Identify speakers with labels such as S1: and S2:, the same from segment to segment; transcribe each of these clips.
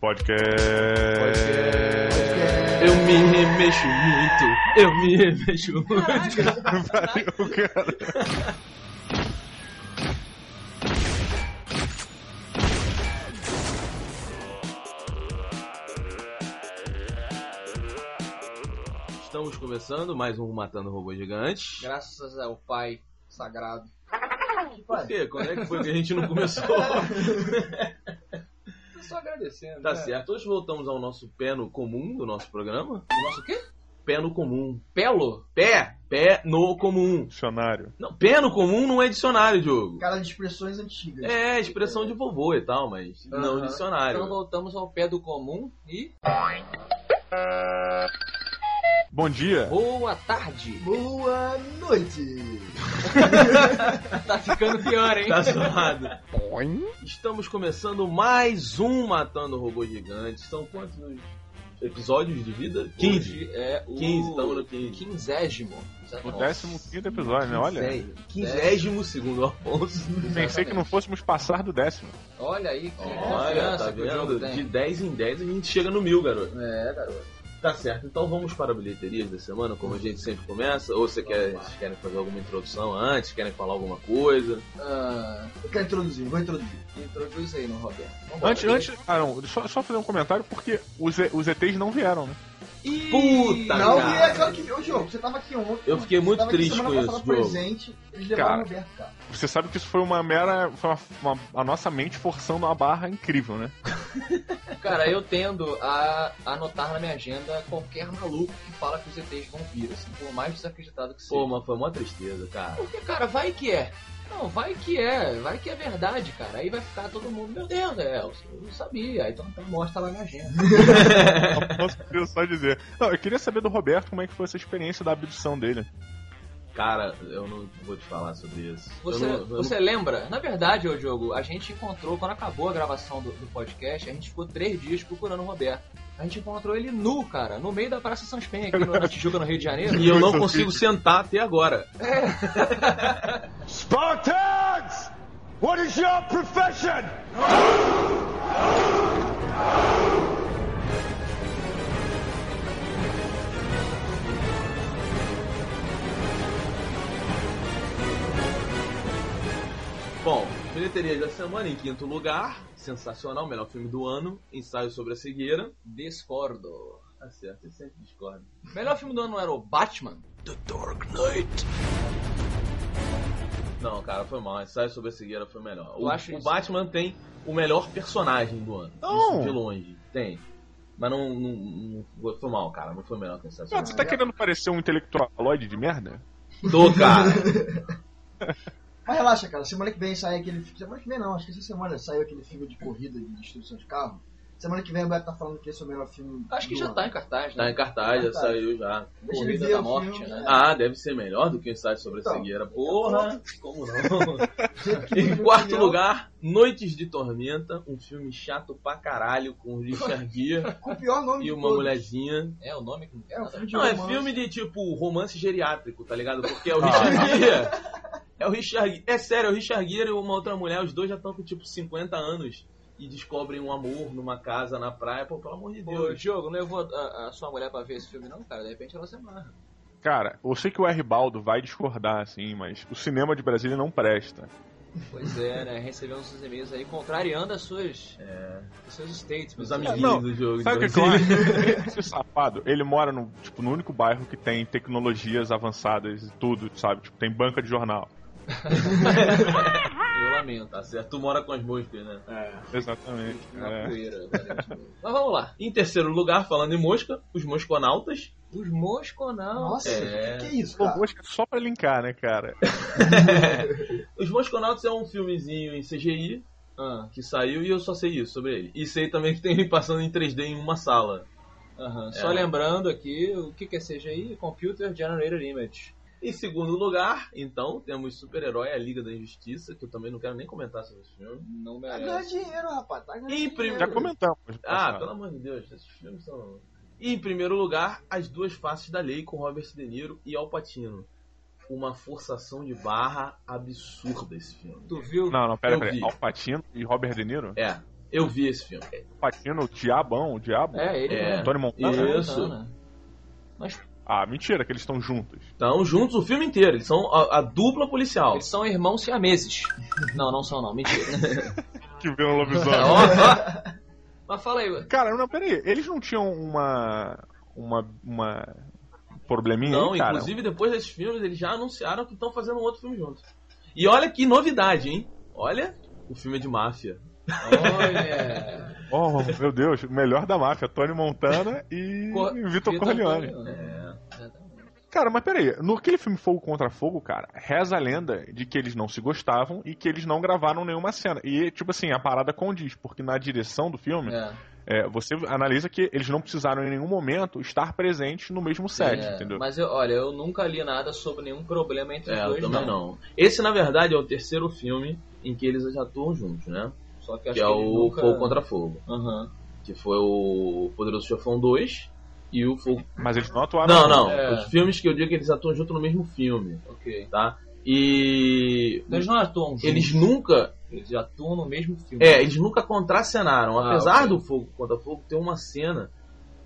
S1: Podcast.
S2: Eu me remexo muito. Eu me remexo muito.
S1: Valeu, cara.
S2: Estamos começando mais um Matando Robôs Gigantes.
S3: Graças ao Pai Sagrado.
S2: Por quê? Quando é que foi que a gente não começou?
S3: Tô só agradecendo.
S2: tá
S3: né?
S2: certo. Hoje voltamos ao nosso pé no comum do nosso programa.
S3: O nosso quê?
S2: Pé no comum.
S3: Pelo?
S2: Pé! Pé no comum.
S1: Dicionário.
S2: Não, pé no comum não é dicionário, Diogo.
S4: Cara de expressões antigas.
S2: É, expressão de vovô e tal, mas não
S3: Aham.
S2: dicionário.
S3: Então voltamos ao pé do comum e
S1: Bom dia.
S3: boa tarde.
S4: Boa noite!
S3: Tá ficando pior, hein?
S2: Tá zoado. Estamos começando mais um Matando Robôs Gigantes. São quantos episódios de vida? 15.
S3: Hoje é o
S2: 15, estamos no 15.
S3: quinzésimo.
S1: O 15 episódio, né? Olha.
S2: Quinzésimo segundo Afonso.
S1: Pensei que não fôssemos passar do décimo.
S3: Olha aí que
S2: Olha,
S3: confiança
S2: tá vendo? De 10 em 10 a gente chega no mil, garoto.
S3: É, garoto.
S2: Tá certo, então vamos para bilheterias da semana, como a gente sempre começa. Ou você quer, vocês querem fazer alguma introdução antes? Querem falar alguma coisa?
S3: Ah,
S4: Eu quero introduzir, vou introduzir.
S3: introduz aí no Roberto. Vambora.
S1: Antes, antes. Ah, não. Só, só fazer um comentário porque os, os ETs não vieram, né?
S3: Ih,
S2: Puta,
S4: não,
S2: cara.
S4: e é claro que. Ô, Diogo, você tava aqui ontem.
S2: Eu fiquei muito triste com isso, Diogo.
S4: presente, eles levaram
S1: Cara.
S4: Roberto, cara.
S1: Você sabe que isso foi uma mera. Foi uma, uma- a nossa mente forçando uma barra incrível, né?
S3: Cara, eu tendo a anotar na minha agenda qualquer maluco que fala que os ETs vão vir, assim, por mais desacreditado que seja.
S2: Pô, mas foi uma tristeza, cara.
S3: Porque, cara, vai que é. Não, vai que é, vai que é verdade, cara. Aí vai ficar todo mundo, meu Deus, Elcio, eu não sabia. Aí então, então mostra lá na agenda.
S1: Não queria só dizer. Não, eu queria saber do Roberto como é que foi essa experiência da abdução dele.
S2: Cara, eu não vou te falar sobre isso.
S3: Você,
S2: Eu não- eu não-
S3: você lembra? Na verdade, ô Diogo, a gente encontrou, quando acabou a gravação do, do podcast, a gente ficou três dias procurando o Roberto. A gente encontrou ele nu, cara, no meio da Praça São Penha, aqui no, na Tijuca, no Rio de Janeiro.
S2: E eu não consigo sentar até agora.
S5: Spartans! What is your profession?
S2: Bilheteria da semana em quinto lugar. Sensacional, melhor filme do ano. Ensaio sobre a cegueira.
S3: Discordo.
S2: Tá certo, eu sempre discordo.
S3: Melhor filme do ano era o Batman?
S2: The Dark Knight. Não, cara, foi mal. Ensaio sobre a cegueira foi melhor.
S3: Eu
S2: O,
S3: acho
S2: o
S3: isso.
S2: Batman tem o melhor personagem do ano.
S1: Não.
S2: Isso de longe. Tem. Mas não, não- não- Foi mal, cara. Não foi melhor que o Ensaio sobre
S1: você tá querendo parecer um intelectualoide de merda?
S2: Tô, cara.
S4: Mas relaxa, cara, semana que vem sai aquele. Semana que vem não, acho que essa semana saiu aquele filme de corrida, de destruição de carro. Semana que vem o Roberto tá falando que esse é o melhor filme.
S3: Acho que já
S4: ano.
S3: tá em cartaz, né?
S2: Tá em cartaz, já
S4: Tá.
S2: saiu já.
S4: Deixa
S3: Corrida
S4: ver
S3: da
S4: o
S3: Morte,
S4: filme,
S3: né?
S2: Ah, deve ser melhor do que o ensaio sobre a
S4: Então,
S2: cegueira. Porra, como não? Em quarto lugar, Noites de Tormenta, um filme chato pra caralho com o Richard Gere
S4: Com o pior nome
S2: e uma mulherzinha.
S3: É, o nome que não quer
S4: É um
S3: nada.
S4: filme de
S2: Não, é filme de tipo romance geriátrico, tá ligado? Porque é o Richard Gere. É o Richard Gere. É sério, é o Richard Gere e uma outra mulher, os dois já estão com tipo 50 anos e descobrem um amor numa casa na praia. Pô, pelo amor de
S3: Ô,
S2: Deus.
S3: Diogo, não levou a, a sua mulher pra ver esse filme, não, cara? De repente ela se amarra.
S1: Cara, eu sei que o R. Baldo vai discordar, assim, mas o cinema de Brasília não presta.
S3: Pois é, né? Recebemos uns e-mails aí contrariando as suas,
S2: É,
S3: os seus statements.
S2: os
S3: né?
S2: amiguinhos
S1: Não,
S2: do jogo.
S1: Sabe o que
S2: então,
S1: eu
S2: assim,
S1: acho? Esse safado, ele mora no, tipo, no único bairro que tem tecnologias avançadas e tudo, sabe? Tipo, tem banca de jornal.
S3: Eu lamento.
S2: Tá certo, tu mora com as moscas, né?
S1: Exatamente.
S3: Na
S1: É.
S3: poeira, aparentemente. Mas vamos lá.
S2: Em terceiro lugar, falando em mosca, os mosconautas.
S3: Os mosconautas.
S4: Nossa,
S2: É.
S4: que, que isso,
S1: Pô,
S4: cara?
S1: mosca só pra linkar, né, cara?
S2: Os Mosconautas é um filmezinho em CGI
S3: Ah,
S2: que saiu e eu só sei isso sobre ele. E sei também que tem passando em 3D em uma sala.
S3: aham.
S2: É.
S3: Só lembrando aqui, o que é CGI? Computer Generated Image.
S2: Em segundo lugar, então, temos Super-Herói, a Liga da Injustiça, que eu também não quero nem comentar sobre esse filme.
S3: Não
S4: Tá ganhando
S3: merece.
S4: dinheiro, rapaz. Tá ganhando dinheiro.
S2: primeiro-
S1: Já comentamos.
S2: Ah, pelo amor de Deus, esses filmes são. E em primeiro lugar, As Duas Faces da Lei com Robert De Niro e Al Pacino. Uma forçação de barra absurda esse filme.
S3: Tu viu?
S1: Não, não, pera, pera. Al Pacino e Robert De Niro?
S2: É. Eu vi esse filme.
S1: Patino, o diabão, o diabo.
S3: É, ele
S2: É.
S1: Tony Montana.
S2: Isso.
S3: Montana. Mas
S1: Ah, mentira, que eles estão juntos.
S2: Estão juntos o filme inteiro. Eles são a, a dupla policial.
S3: eles são irmãos siameses. Não, não são não, mentira.
S1: Que viram um lobisomem.
S3: Mas fala aí,
S1: Cara, não, peraí. Eles não tinham uma. Uma. Uma. Probleminha
S2: Não,
S1: aí, cara?
S2: inclusive depois desses filmes eles já anunciaram que estão fazendo um outro filme juntos. E olha que novidade, hein? Olha, o filme é de máfia.
S3: olha.
S1: Oh, meu Deus, o melhor da máfia, Tony Montana e
S3: Cor-
S1: Vitor Corleone.
S2: É.
S1: Cara, mas peraí, no aquele filme Fogo contra Fogo, cara, reza a lenda de que eles não se gostavam e que eles não gravaram nenhuma cena. E, tipo assim, a parada condiz, porque na direção do filme,
S3: É,
S1: é, você analisa que eles não precisaram em nenhum momento estar presentes no mesmo set,
S3: é,
S1: entendeu?
S3: Mas eu, olha, eu nunca li nada sobre nenhum problema entre os
S2: É, eu
S3: dois,
S2: também não. Esse, na verdade, é o terceiro filme em que eles já atuam juntos, né?
S3: Só que, acho
S2: Que é
S3: que
S2: o
S3: nunca...
S2: Fogo contra Fogo.
S3: Aham.
S2: Que foi o Poderoso Chefão 2 e o Fogo.
S1: Mas eles não atuaram.
S2: Não, não.
S3: É.
S2: Os filmes que eu digo que eles atuam junto no mesmo filme,
S3: Ok.
S2: tá? E.
S3: Então eles não atuam juntos.
S2: Eles nunca.
S3: Eles atuam no mesmo filme.
S2: É, eles nunca contracenaram.
S3: Ah,
S2: Apesar
S3: ok.
S2: do Fogo contra Fogo ter uma cena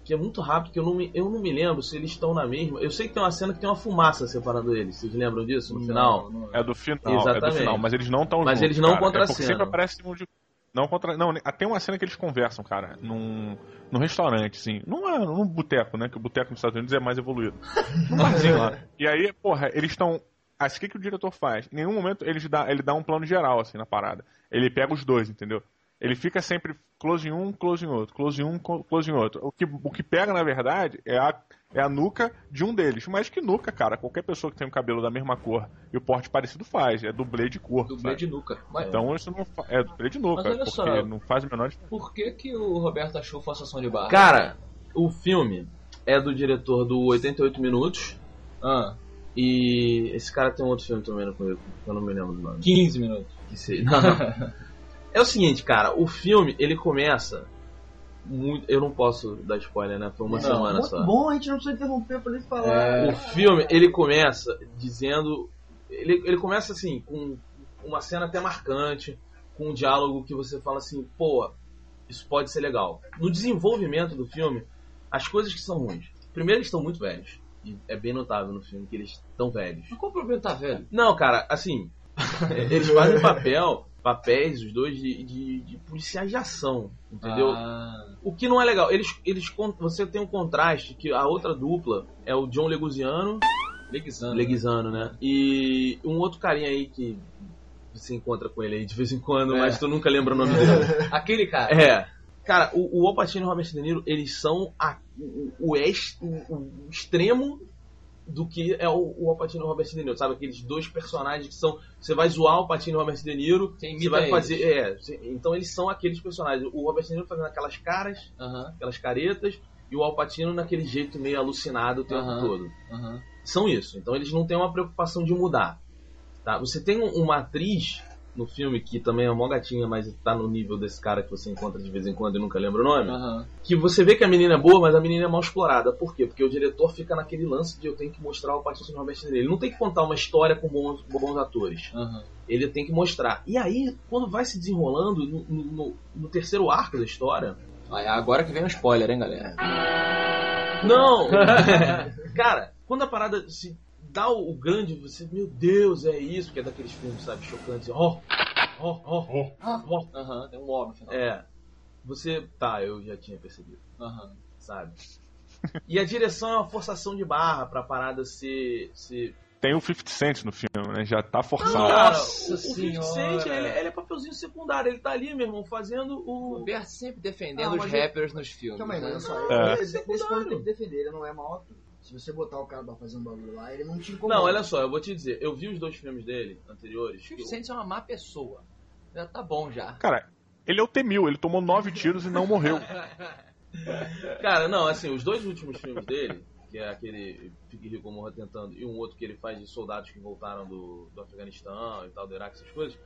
S2: que é muito rápido, que eu não me, eu não me lembro se eles estão na mesma. Eu sei que tem uma cena que tem uma fumaça separando eles. Vocês lembram disso no
S3: Não,
S2: final?
S3: não
S1: É do final, é do
S2: Exatamente.
S1: final, mas eles não estão
S2: Mas
S1: juntos,
S2: eles não
S1: cara. É
S2: contracenam.
S1: sempre aparece um de... Não, contra... não, tem uma cena que eles conversam, cara, num, num restaurante, assim. Num, num boteco, né? Que o boteco nos Estados Unidos é mais evoluído. Num barzinho lá. E aí, porra, eles estão. Assim, o que, que o diretor faz? Em nenhum momento ele dá, ele dá um plano geral, assim, na parada. Ele pega os dois, entendeu? Ele fica sempre close em um, close em outro, close em um, close em outro. O que, o que pega, na verdade, é a, é a nuca de um deles. Mas que nuca, cara? Qualquer pessoa que tem o cabelo da mesma cor e o porte parecido faz. É dublê de cor.
S3: Dublê
S1: sabe?
S3: de nuca. Mas
S1: Então isso não fa- é dublê de nuca,
S3: Mas olha
S1: porque
S3: só.
S1: não faz o menor diferença.
S3: por que, que o Roberto achou forçação de barra?
S2: Cara, o filme é do diretor do 88 Minutos.
S3: Ah,
S2: E esse cara tem um outro filme também no currículo, que eu não me lembro do nome.
S3: 15 minutos.
S2: Que sei- não. É o seguinte, cara, o filme ele começa. Muito, eu não posso dar spoiler, né? Foi uma
S3: Não,
S2: semana
S4: Muito
S2: só.
S4: bom, a gente não precisa interromper pra ele falar.
S3: É.
S2: O filme ele começa dizendo. Ele, ele começa assim, com uma cena até marcante, com um diálogo que você fala assim, pô, isso pode ser legal. No desenvolvimento do filme, as coisas que são ruins. Primeiro, eles estão muito velhos. E é bem notável no filme que eles estão velhos.
S3: Mas qual o problema tá velho?
S2: Não, cara, assim, eles fazem papel, papéis, os dois, de, de, de policiais de ação, entendeu?
S3: Ah,
S2: O que não é legal, eles, eles, você tem um contraste que a outra dupla é o John Leguizano,
S3: Leguizano.
S2: Leguizano, né? E um outro carinha aí que você encontra com ele aí de vez em quando,
S3: É.
S2: mas tu nunca lembra o nome dele.
S3: Aquele cara.
S2: É. Cara, o, o Al Pacino e o Robert De Niro, eles são a- o, o, ex- o- o extremo do que é o, o Al Pacino e o Robert De Niro, sabe? Aqueles dois personagens que são... Você vai zoar o Al Pacino e o Robert De Niro,
S3: Você
S2: vai
S3: eles.
S2: fazer... É, então eles são aqueles personagens. O Robert De Niro fazendo aquelas caras,
S3: Aham,
S2: aquelas caretas, e o Al Pacino naquele jeito meio alucinado o tempo
S3: Aham.
S2: todo
S3: aham.
S2: são isso. Então eles não têm uma preocupação de mudar. Tá? Você tem um- uma atriz no filme que também é uma gatinha, mas tá no nível desse cara que você encontra de vez em quando e nunca lembra o nome.
S3: aham.
S2: Que você vê que a menina é boa, mas a menina é mal explorada. Por quê? Porque o diretor fica naquele lance de eu tenho que mostrar o Patrício Robert De Niro. Ele não tem que contar uma história com bons, com bons atores.
S3: aham.
S2: Ele tem que mostrar. E aí, quando vai se desenrolando no, no- no- terceiro arco da história,
S3: Aí, agora que vem o spoiler, hein, galera?
S2: Não! Cara, quando a parada se dá o, o grande, você, meu Deus, é isso, que é daqueles filmes, sabe, chocantes, ó, ó, ó, ó,
S3: Aham, tem um ó no final.
S2: é. Você, tá, eu já tinha percebido,
S3: Aham.
S2: sabe? E a direção é uma forçação de barra pra parada ser. ser...
S1: Tem o 50 Cent no filme, né? Já tá
S2: Não,
S1: forçado.
S2: cara,
S3: Nossa
S2: o, o 50
S3: senhora.
S2: Cent, ele, ele é papelzinho secundário, ele tá ali, meu irmão, fazendo
S3: O
S2: o.
S3: Roberto sempre defendendo
S4: Ah,
S3: os
S4: mas
S3: rappers nos filmes.
S4: Calma aí,
S3: né?
S4: olha só.
S1: É.
S4: Esse, esse ponto tem que defender, ele não é mau ator. Se você botar o cara pra fazer um bagulho lá, ele não te incomoda.
S2: Não, olha só, eu vou te dizer, eu vi os dois filmes dele anteriores.
S3: O
S2: que
S3: 50 Cent é uma má pessoa. Já tá bom já.
S1: Cara, ele é o Temil, ele tomou nove tiros e não morreu.
S2: Cara, não, assim, os dois últimos filmes dele, que é aquele Fique Rico Morra Tentando, e um outro que ele faz de soldados que voltaram do, do Afeganistão e tal, do Iraque, essas coisas,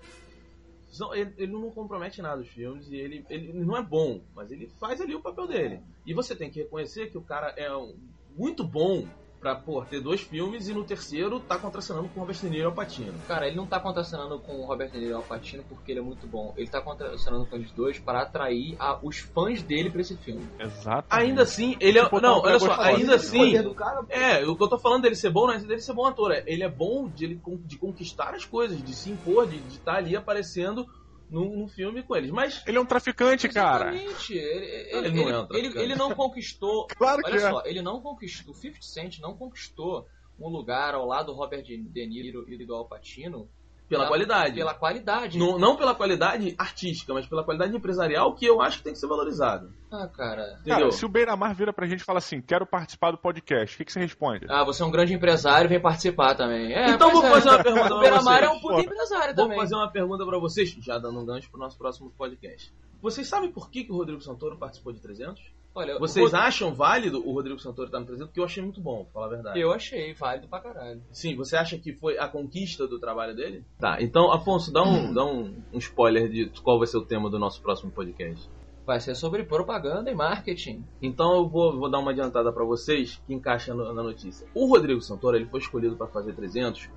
S2: são- ele, ele não compromete nada os filmes e ele, ele não é bom, mas ele faz ali o papel dele. E você tem que reconhecer que o cara é um- muito bom pra pô, ter dois filmes e no terceiro tá contracenando com o Robert De Niro e o Al Pacino.
S3: Cara, ele não tá contracenando com o Robert De Niro e o Al Pacino porque ele é muito bom. Ele tá contracenando com eles dois para atrair a- os fãs dele pra esse filme.
S1: Exato.
S2: Ainda assim, ele é.
S1: Tipo,
S2: Não,
S1: tá
S2: olha só, ainda assim.
S4: cara.
S2: É, o que eu tô falando dele ser bom não é dele ser bom ator. é, Ele é bom de, ele, de conquistar as coisas, de se impor, de estar ali aparecendo num, num filme com eles. Mas
S1: Ele é um traficante, cara.
S3: Exatamente. Ele, ele,
S2: Ele não é um
S3: ele-
S2: traficante.
S3: ele- ele não conquistou.
S1: Claro que
S3: Olha
S1: é.
S3: só, ele não conquistou. O 50 Cent não conquistou um lugar ao lado do Robert De De Niro e do Al Pacino
S2: pela
S3: Tá.
S2: qualidade.
S3: pela qualidade.
S2: Não, não pela qualidade artística, mas pela qualidade empresarial que eu acho que tem que ser valorizado.
S3: Ah, cara.
S2: Entendeu?
S1: Cara, se o Beiramar vira pra gente e fala assim, quero participar do podcast, o que, que você responde?
S3: Ah, você é um grande empresário, vem participar também. É,
S2: então
S3: pois
S2: vou
S3: é.
S2: fazer uma pergunta
S3: O
S2: pra
S3: Beira-Mar é um puta empresário
S2: Vou
S3: também.
S2: fazer uma pergunta pra vocês, já dando um gancho pro nosso próximo podcast. Vocês sabem por que, que o Rodrigo Santoro participou de 300?
S3: Olha,
S2: Vocês
S3: o-
S2: acham válido o Rodrigo Santoro estar no 300? Porque eu achei muito bom, pra falar a verdade.
S3: Eu achei válido pra caralho.
S2: Sim, você acha que foi a conquista do trabalho dele? Tá, então, Afonso, dá um, dá um, um spoiler de qual vai ser o tema do nosso próximo podcast.
S3: Vai ser sobre propaganda e marketing.
S2: Então eu vou, vou dar uma adiantada pra vocês que encaixa no- na notícia. O Rodrigo Santoro ele foi escolhido pra fazer 300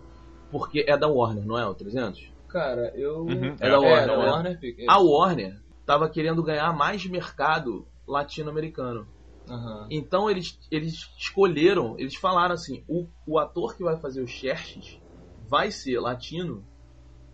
S2: porque é da Warner, não é o 300?
S3: Cara, eu.
S1: Uhum.
S2: É da Warner,
S3: da
S2: né?
S3: Warner Pictures.
S2: A Warner tava querendo ganhar mais mercado latino-americano.
S3: Aham.
S2: Então eles, eles escolheram, eles falaram assim, o, o ator que vai fazer o Xerxes vai ser latino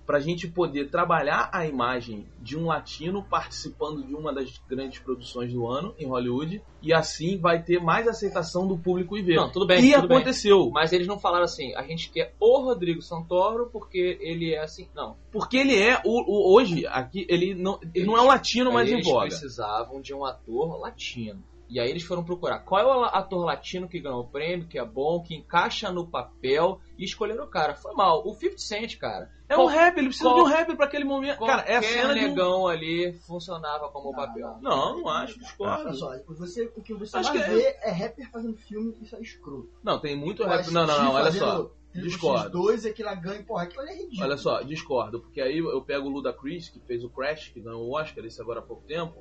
S2: pra gente poder trabalhar a imagem de um latino participando de uma das grandes produções do ano em Hollywood e assim vai ter mais aceitação do público e ver.
S3: Não, tudo bem,
S2: e
S3: tudo bem.
S2: aconteceu,
S3: Mas eles não falaram assim, a gente quer o Rodrigo Santoro porque ele é assim. Não.
S2: porque ele é o, o- hoje aqui ele não, ele não é um latino mais em
S3: eles
S2: voga.
S3: precisavam de um ator latino. E aí eles foram procurar qual é o ator latino que ganhou o prêmio, que é bom, que encaixa no papel e escolheram o cara. Foi mal. O 50 Cent, cara.
S2: É um
S3: qual-
S2: rap, ele precisa
S3: qual-
S2: de um rap pra aquele momento. Cara, é a cena de um...
S3: negão ali funcionava como papel.
S2: Não, não acho, discordo.
S4: Olha só, você, o que você
S2: Acho
S4: mais
S2: que é-
S4: vê é rapper fazendo filme, isso é escroto.
S2: Não, tem muito
S4: O
S2: rap. Não, não, não, olha só. discordo.
S4: X2 e aquilo ganha, porra, aquilo é ridículo.
S2: Olha só, discordo, porque aí eu pego o Ludacris, que fez o Crash, que ganhou o Oscar, esse agora há pouco tempo.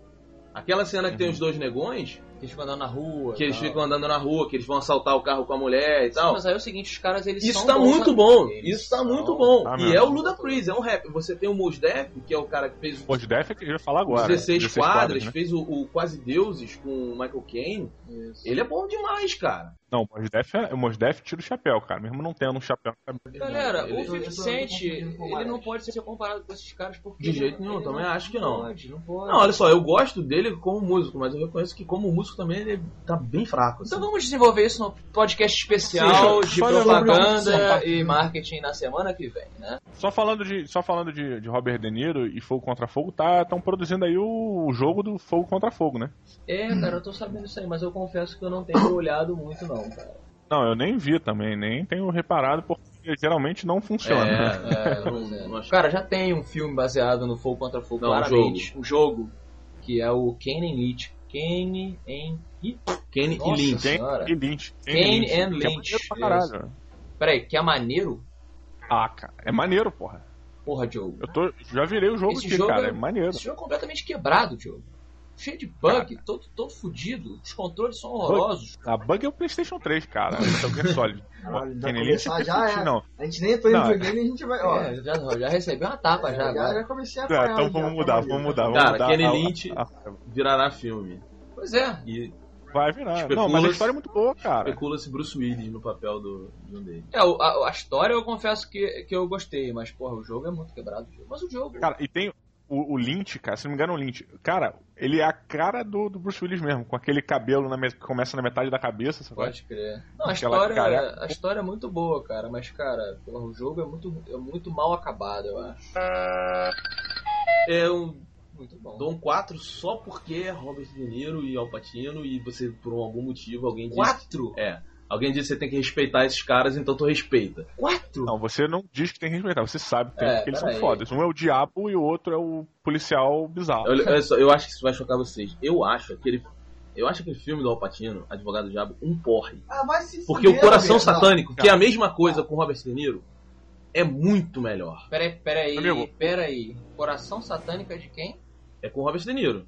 S2: Aquela cena que tem os dois negões,
S3: Que eles ficam andando na rua.
S2: que eles
S3: tal.
S2: ficam andando na rua, que eles vão assaltar o carro com a mulher e
S3: Sim,
S2: tal.
S3: mas aí é o seguinte, os caras eles
S2: Isso
S3: são
S2: tá
S3: bons
S2: muito bom.
S3: Eles
S2: Isso tá
S3: são-
S2: muito bom.
S1: Tá
S2: e
S1: mesmo.
S2: é o Ludacris, é um rap. Você tem o Mos Def, que é o cara que fez
S1: Pô, de Def é que eu ia falar agora.
S2: 16, quadras,
S1: né?
S2: fez o, o Quase Deuses com o Michael Caine.
S3: Isso.
S2: Ele é bom demais, cara.
S1: Não, o Mos Def, é, o Mos Def tira o chapéu, cara. Mesmo não tendo um chapéu.
S3: Galera,
S2: Ele-
S3: o 50
S4: eu tô- eu tô
S3: Cent,
S4: confundindo com o
S3: ele não pode ser comparado com esses caras porque...
S2: De jeito
S3: não-
S2: nenhum, também acho que não.
S3: Pode, não pode.
S2: Não, olha só, eu gosto dele como músico, mas eu reconheço que como músico também ele tá bem fraco. assim.
S3: Então vamos desenvolver isso no podcast especial
S1: Sim,
S3: de propaganda e marketing na semana que vem, né?
S1: Só falando de, só falando de, de Robert De Niro e Fogo contra Fogo, tá estão produzindo aí o, jogo do Fogo contra Fogo, né?
S3: É, cara, eu tô sabendo isso aí, mas eu confesso que eu não tenho olhado muito não, cara.
S1: Não, eu nem vi também, nem tenho reparado porque geralmente não funciona.
S2: É,
S3: É,
S2: não-
S3: é.
S2: não
S3: Cara, já tem um filme baseado no Fogo contra Fogo,
S2: Não, um
S3: claramente. Um jogo. que é o Kane Lynch. Kane. Ih,
S2: Kane e. Lynch.
S1: Kane
S3: Senhora.
S1: e Lynch.
S3: Kane and
S1: que é
S3: Lynch,
S1: maneiro pra caralho.
S3: Peraí, que é maneiro?
S1: Ah, cara, é maneiro, porra.
S3: Porra, Diogo.
S1: Eu tô, já virei o jogo
S3: Esse
S1: aqui,
S3: jogo
S1: cara,
S3: é-
S1: é maneiro.
S3: Esse jogo é completamente quebrado, Diogo. Cheio de bug, todo, todo fudido. Os controles são horrorosos.
S1: A bug é o PlayStation 3, cara. Metal Gear Solid.
S4: Caralho,
S1: Lynch
S4: começar
S1: é
S4: já, é.
S1: não.
S4: A gente nem entrou em videogame e a gente vai. Ó,
S3: É, já, já recebeu uma tapa já
S4: já, já comecei a
S1: Tá,
S4: apanhar.
S1: então
S4: já,
S1: vamos
S4: tá
S1: mudar, vamos mudar, vamos
S2: Cara,
S1: mudar. A-
S2: Lynch-
S1: a-
S2: Virará filme.
S3: Pois é.
S2: E
S1: Vai virar. Não, mas a história é muito boa, cara.
S2: especula-se Bruce Willis no papel do, de um deles.
S3: É, a, a história eu confesso que, que eu gostei, mas porra, o jogo é muito quebrado. Mas o jogo.
S1: Cara, e tem o, o Lynch, cara, se não me engano, o Lynch. Cara, ele é a cara do, do Bruce Willis mesmo, com aquele cabelo na me- que começa na metade da cabeça, sabe?
S3: Pode crer. Não, a
S1: Aquela
S3: história,
S1: careca.
S3: a história é muito boa, cara, mas, cara, o jogo é muito, é muito mal acabado, eu acho.
S2: É um
S3: Muito bom.
S2: dou um 4 só porque é Robert De Niro e Al Pacino e você, por algum motivo, alguém disse...
S3: Quatro?
S2: É. Alguém disse que você tem que respeitar esses caras, então tu respeita.
S3: Quatro?
S1: Não, você não diz que tem que respeitar, você sabe que, tem,
S3: É,
S1: que eles são fodas. Um é o diabo e o outro é o policial bizarro.
S2: Olha, olha só, eu acho que isso vai chocar vocês. Eu acho aquele... Eu acho aquele filme do Al Pacino, Advogado do Diabo, um porre.
S4: Ah, vai se
S2: Porque o Coração
S4: Roberto.
S2: Satânico, que é a mesma coisa com Robert De Niro, é muito melhor.
S3: Peraí, peraí,
S1: Amigo.
S3: peraí. Coração satânico é de quem?
S2: É com Robert De Niro.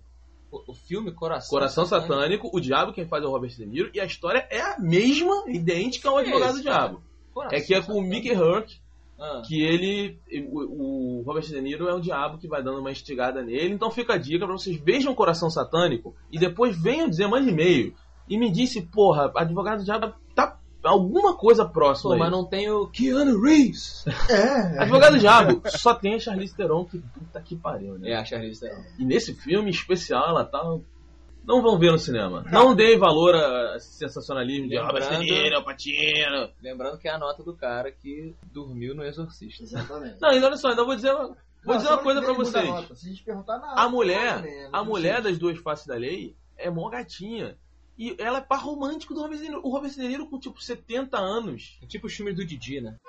S3: O filme Coração,
S2: Coração Satânico, o diabo quem faz é o Robert De Niro, e a história é a mesma, idêntica ao advogado do diabo.
S3: Coração
S2: É que é com o
S3: Satânico.
S2: Mickey Hurk,
S3: Ah,
S2: que ele. O, o Robert De Niro é o diabo que vai dando uma instigada nele. Então fica a dica pra vocês vejam Coração Satânico e depois venham dizer mais e-mail. E me disse, porra, advogado do diabo alguma coisa próxima.
S3: pô, mas não tem o Keanu Reeves.
S4: É,
S2: Advogado do Diabo só tem a Charlize Theron, que puta que pariu, né?
S3: É, a Charlize Theron.
S2: E nesse filme especial ela tá. Não vão ver no cinema. Não deem valor a esse sensacionalismo de
S3: Lembrando-
S2: Robert De Niro, Al Pacino.
S3: Lembrando que é a nota do cara que dormiu no Exorcista.
S4: Exatamente.
S2: Não, ainda olha só, ainda vou dizer uma, vou
S4: Não,
S2: dizer uma coisa
S4: muda
S2: vocês.
S4: nota. Se a gente perguntar na
S2: A mulher,
S4: né,
S2: a
S4: não
S2: mulher das duas faces da lei é mó gatinha. E ela é par romântico do Robert De Niro. O Robert De Niro com tipo 70 anos.
S3: É tipo os filmes do Didi, né?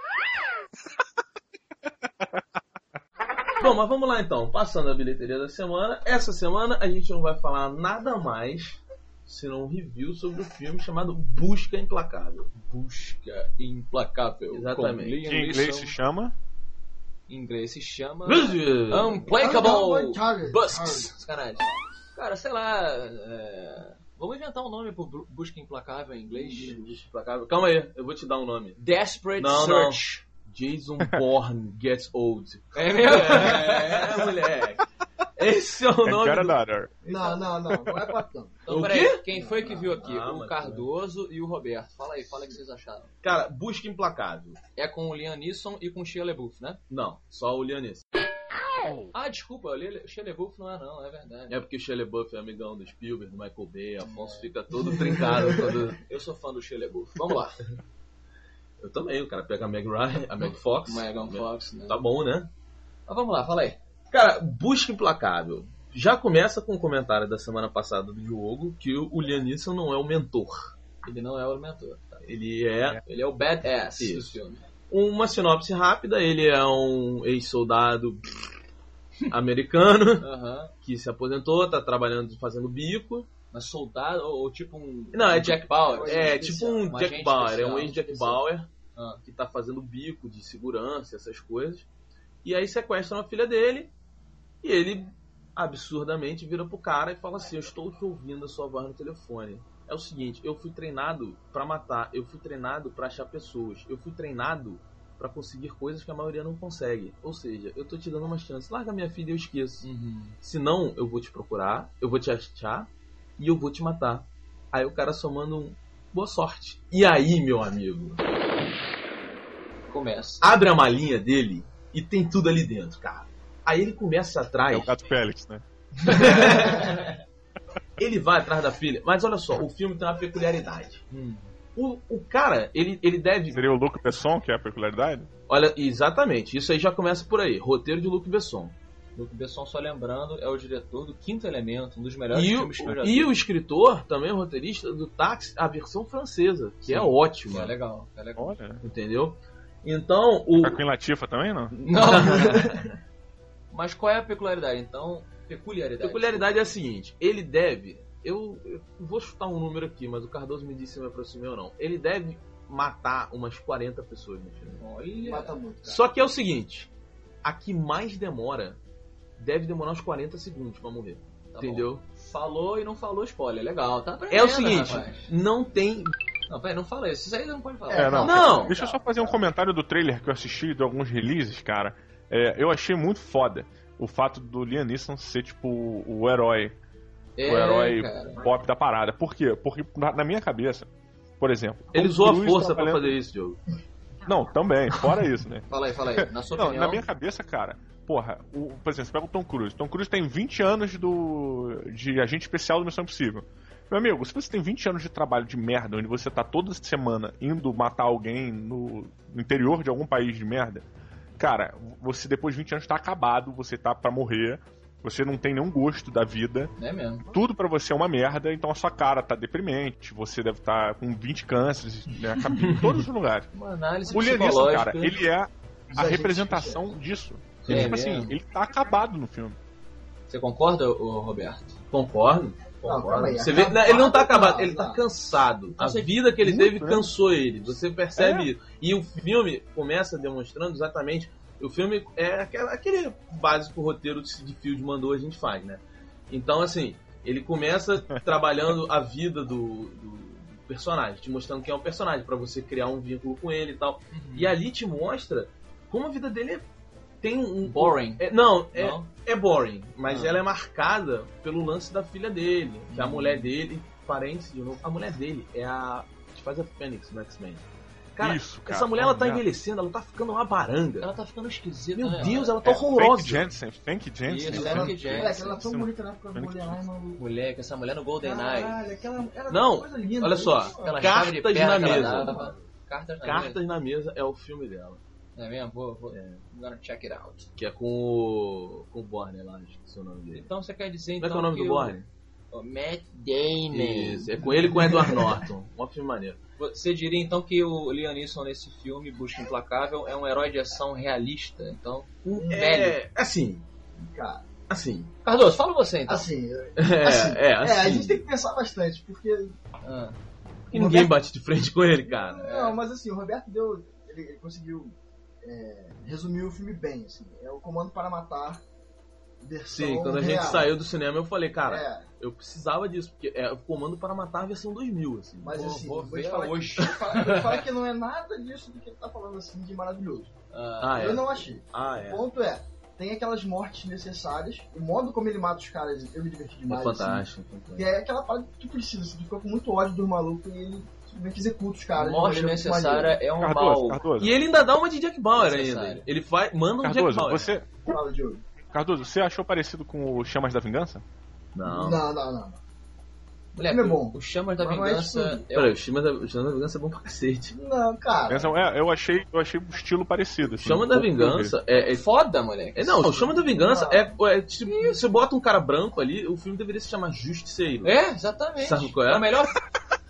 S2: Bom, mas vamos lá então. Passando a bilheteria da semana. Essa semana a gente não vai falar nada mais senão um review sobre o filme chamado Busca Implacável.
S3: Busca Implacável.
S2: Exatamente.
S1: em inglês se chama.
S3: Em inglês se chama. Unplacable. Sacanagem. Cara, sei lá. é, Vamos inventar um nome pro Bu- Busca Implacável em inglês?
S2: Busca Implacável. Calma aí, eu vou te dar um nome.
S3: Desperate
S2: Não, não.
S3: Search.
S2: Jason Bourne Gets Old.
S3: É mesmo?
S2: É, moleque. Esse é o
S1: É
S2: nome. do-.
S4: Não, não, não. Não é pra tanto.
S3: Então,
S2: O
S3: peraí,
S2: quê?
S3: quem foi que viu aqui?
S2: Ah,
S3: o Cardoso e o Roberto. Fala aí, fala o que vocês acharam.
S2: Cara, Busca Implacável.
S3: É com o Liam Neeson e com o Shia LaBeouf, né?
S2: Não, só o
S3: Ah, desculpa, o Shia LaBeouf não é não, é verdade.
S2: É porque o Shia LaBeouf é amigão do Spielberg, do Michael Bay, Afonso fica todo trincado. Todo...
S3: Eu sou fã do Shia LaBeouf. Vamos lá.
S2: Eu também, o cara pega a Meg Ryan, a Meg Fox.
S3: Megan Fox, né?
S2: Tá bom, né?
S3: Mas vamos lá, fala aí.
S2: Cara, Busca Implacável. Já começa com o comentário da semana passada do Diogo que o Neeson não é o mentor.
S3: Ele não é o mentor. tá?
S2: Ele é
S3: Ele é o badass do
S2: Isso.
S3: filme.
S2: uma sinopse rápida. Ele é um ex-soldado americano
S3: Aham.
S2: que se aposentou, tá trabalhando, fazendo bico.
S3: Mas soldado ou, ou tipo um.
S2: Não, é
S3: um Jack Bauer.
S2: É,
S4: Agente
S2: tipo um Jack Bauer, é
S3: especial,
S2: um ex-Jack. Bauer
S3: Ah.
S2: que tá fazendo bico de segurança, essas coisas. E aí sequestram a filha dele e ele absurdamente vira pro cara e fala assim: Eu estou te ouvindo a sua voz no telefone. É o seguinte, eu fui treinado pra matar, eu fui treinado pra achar pessoas, eu fui treinado pra conseguir coisas que a maioria não consegue. Ou seja, eu tô te dando uma chance. Larga minha filha e eu esqueço.
S3: Uhum.
S2: Senão, eu vou te procurar, eu vou te achar e eu vou te matar. Aí o cara só manda um boa sorte. E aí, meu amigo,
S3: Começa.
S2: abre a malinha dele e tem tudo ali dentro, cara. Aí ele começa
S1: É
S2: atrás,
S1: o Gato Félix, né?
S2: ele vai atrás da filha. Mas olha só, o filme tem uma peculiaridade.
S3: Hum.
S2: O, o cara, ele, ele deve.
S1: Seria o Luke Besson, que é a peculiaridade?
S2: Olha, exatamente, isso aí já começa por aí. Roteiro de Luc Besson.
S3: Luke Besson, só lembrando, é o diretor do Quinto Elemento, um dos melhores
S2: E o,
S3: filmes que eu já
S2: e
S3: vi.
S2: o escritor, também o roteirista do Táxi, a versão francesa, que é
S3: Sim.
S2: ótima.
S3: É legal, é legal.
S1: Olha.
S2: Entendeu? Então, o.
S1: A Queen Latifah também, não?
S3: Não! Mas qual é a peculiaridade? Então, peculiaridade.
S2: Peculiaridade é a seguinte: ele deve. Eu, eu vou chutar um número aqui, mas o Cardoso me disse se eu me aproximei ou não. Ele deve matar umas 40 pessoas no filme.
S3: Olha.
S4: Mata muito, cara.
S2: Só que é o seguinte: a que mais demora deve demorar uns 40 segundos pra morrer.
S3: Tá
S2: entendeu?
S3: bom. Falou e não falou spoiler. Legal, tá
S2: É o seguinte:
S3: rapaz.
S2: não tem.
S3: Não, peraí, não fala isso. Isso aí não pode falar.
S1: É, não.
S2: Não!
S1: Deixa eu só fazer um comentário do trailer que eu assisti de alguns releases, cara. É, eu achei muito foda o fato do Liam Neeson ser, tipo, o herói,
S3: É,
S1: o herói
S3: cara.
S1: pop da parada. Por quê? Porque na, minha cabeça, por exemplo...
S2: Ele usou a
S1: Cruise
S2: força pra fazer isso, Diogo.
S1: Não, também, fora isso, né?
S3: Fala aí, fala aí. Na sua
S1: Não,
S3: opinião.
S1: na minha cabeça, cara, porra, o, por exemplo, você pega o Tom Cruise. Tom Cruise tem 20 anos do, de agente especial do Missão Impossível. Meu amigo, se você tem 20 anos de trabalho de merda, onde você tá toda semana indo matar alguém no, no interior de algum país de merda, cara, você depois de 20 anos tá acabado, você tá pra morrer, você não tem nenhum gosto da vida,
S3: É mesmo.
S1: tudo pra você é uma merda, então a sua cara tá deprimente, você deve estar com 20 cânceres, né, em todos os lugares.
S3: Uma análise
S1: O
S3: psicológica.
S1: cara, ele é a representação disso.
S3: É
S1: tipo assim,
S3: mesmo?
S1: ele tá acabado no filme.
S3: Você concorda, Roberto?
S2: Concordo.
S4: Não, aí.
S2: Você vê, ele não tá acabado, ele tá cansado. A vida que ele teve
S1: né?
S2: cansou ele. Você percebe
S1: É.
S2: isso. E o filme começa demonstrando exatamente. O filme é aquela- aquele básico roteiro que Field mandou a gente faz, né? Então, assim, Ele começa trabalhando a vida do, do personagem, te mostrando quem é o personagem, pra você criar um vínculo com ele e tal. E ali te mostra como a vida dele é- tem um.
S3: Boring.
S2: é- não, é,
S3: Não?
S2: é boring, mas
S3: Ah.
S2: ela é marcada pelo lance da filha dele, que a
S3: Hum.
S2: mulher dele, parênteses de novo, a mulher dele é a. que faz a Fênix no X-Men. Cara,
S1: Isso, cara.
S2: essa mulher ela tá
S1: Olha.
S2: envelhecendo, ela tá ficando uma baranga.
S3: Ela tá ficando esquisita,
S2: Meu
S3: né?
S2: Deus, ela tá
S1: É,
S2: horrorosa.
S1: Frank Jensen. Frank Jensen.
S3: Isso,
S1: né?
S3: Frank
S4: Moleque,
S3: Jensen.
S4: ela é tão
S1: Sim.
S4: bonita GoldenEye, maluco.
S3: Moleque, essa mulher no GoldenEye.
S4: Caralho, aquela era
S2: Não,
S4: coisa linda.
S2: olha só,
S4: isso.
S3: Aquela
S2: Cartas
S3: de perna
S2: na mesa.
S3: dava. Cartas na
S2: Cartas na mesa é o filme dela.
S3: mesa. É mesmo? Vou, vou.
S2: É.
S3: I'm gonna check it out.
S2: Que é com o. com o Borne lá, esqueci o nome dele.
S3: Então você quer dizer
S2: Como é
S3: então
S2: que é o nome do Borne?
S3: O Matt Damon.
S2: Isso, é com ele e com o Edward Norton. Um filme maneiro.
S3: Você diria então que o Liam Neeson nesse filme, Busca Implacável, é um herói de ação realista, então? velho.
S2: É, assim,
S4: Cara,
S2: assim.
S3: Cardoso, fala você então.
S4: assim,
S2: É,
S4: Assim,
S2: é,
S4: é, a
S2: assim.
S4: gente tem que pensar bastante, porque.
S3: Ah,
S2: E ninguém bate de frente com ele, cara.
S4: Não, mas assim, o Roberto deu. Ele, ele conseguiu é, resumir o filme bem, assim. É o Comando para Matar. Versão
S2: Sim, quando a gente
S4: real.
S2: saiu do cinema eu falei, cara,
S4: É,
S2: eu precisava disso, porque é o Comando para Matar a versão 2000, assim.
S4: mas
S3: Vou-
S4: assim,
S3: vou ver
S4: falar
S3: hoje.
S4: Que, vou falar que não é nada disso do que ele tá falando assim de maravilhoso.
S3: ah,
S2: Ah, é.
S4: Eu não achei.
S2: Ah,
S4: O
S2: é.
S4: ponto é, tem aquelas mortes necessárias, o modo como ele mata os caras, eu me diverti
S2: É
S4: demais.
S2: fantástico.
S4: assim.
S2: fantástico.
S4: E é aquela parada que tu precisa, assim, tu fica com muito ódio dos malucos e ele simplesmente executa os caras.
S3: morte necessária é um
S1: Cardoso,
S3: mal.
S1: Cardoso.
S2: E ele ainda dá uma de Jack Bauer ainda. Ele faz, manda um Jack
S1: Cardoso,
S2: Bauer.
S1: você.
S4: Fala, Diogo.
S1: Cardoso, você achou parecido com o Chamas da Vingança?
S2: Não.
S4: Não, não, não.
S3: Moleque,
S4: filme é bom.
S3: o Chamas da
S4: Mas é
S3: Vingança é,
S2: Peraí, o Chama da, o Chama da Vingança é bom pra cacete.
S4: Não, cara.
S1: É, eu achei, eu achei o estilo parecido. assim,
S2: Chama
S1: um
S2: da. Vingança é, é
S3: foda, moleque.
S2: É, não, o Chama da Vingança é, é tipo, você bota um cara branco ali, o filme deveria se chamar Justiceiro.
S3: É, exatamente.
S2: Sabe qual é?
S3: o melhor.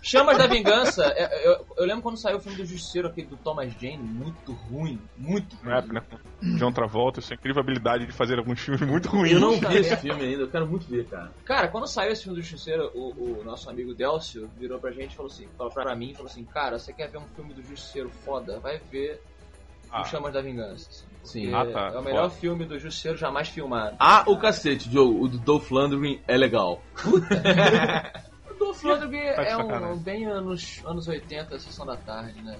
S3: Chamas da Vingança. é- eu, eu lembro quando saiu o filme do Justiceiro, aquele do Thomas Jane, muito ruim. Muito ruim.
S1: Na época, né? John Travolta, essa incrível habilidade de fazer alguns filmes muito ruins.
S2: Eu não vi esse filme ainda, eu quero muito ver, cara.
S3: Cara, quando saiu esse filme do Justiceiro, o, o nosso amigo Delcio virou pra gente e falou assim, falou pra mim, falou assim, cara, você quer ver um filme do Justiceiro foda? Vai ver
S1: Ah.
S3: o Chamas da Vingança. assim,
S2: Sim.
S1: Ah, tá,
S3: É o melhor
S1: foda.
S3: filme do Justiceiro jamais filmado.
S2: Ah, o cacete, Diogo, o do Dolph Lundgren é legal.
S3: O Dolph Lundgren é um,
S1: sacanagem.
S3: bem anos, anos 80, sessão da tarde, né?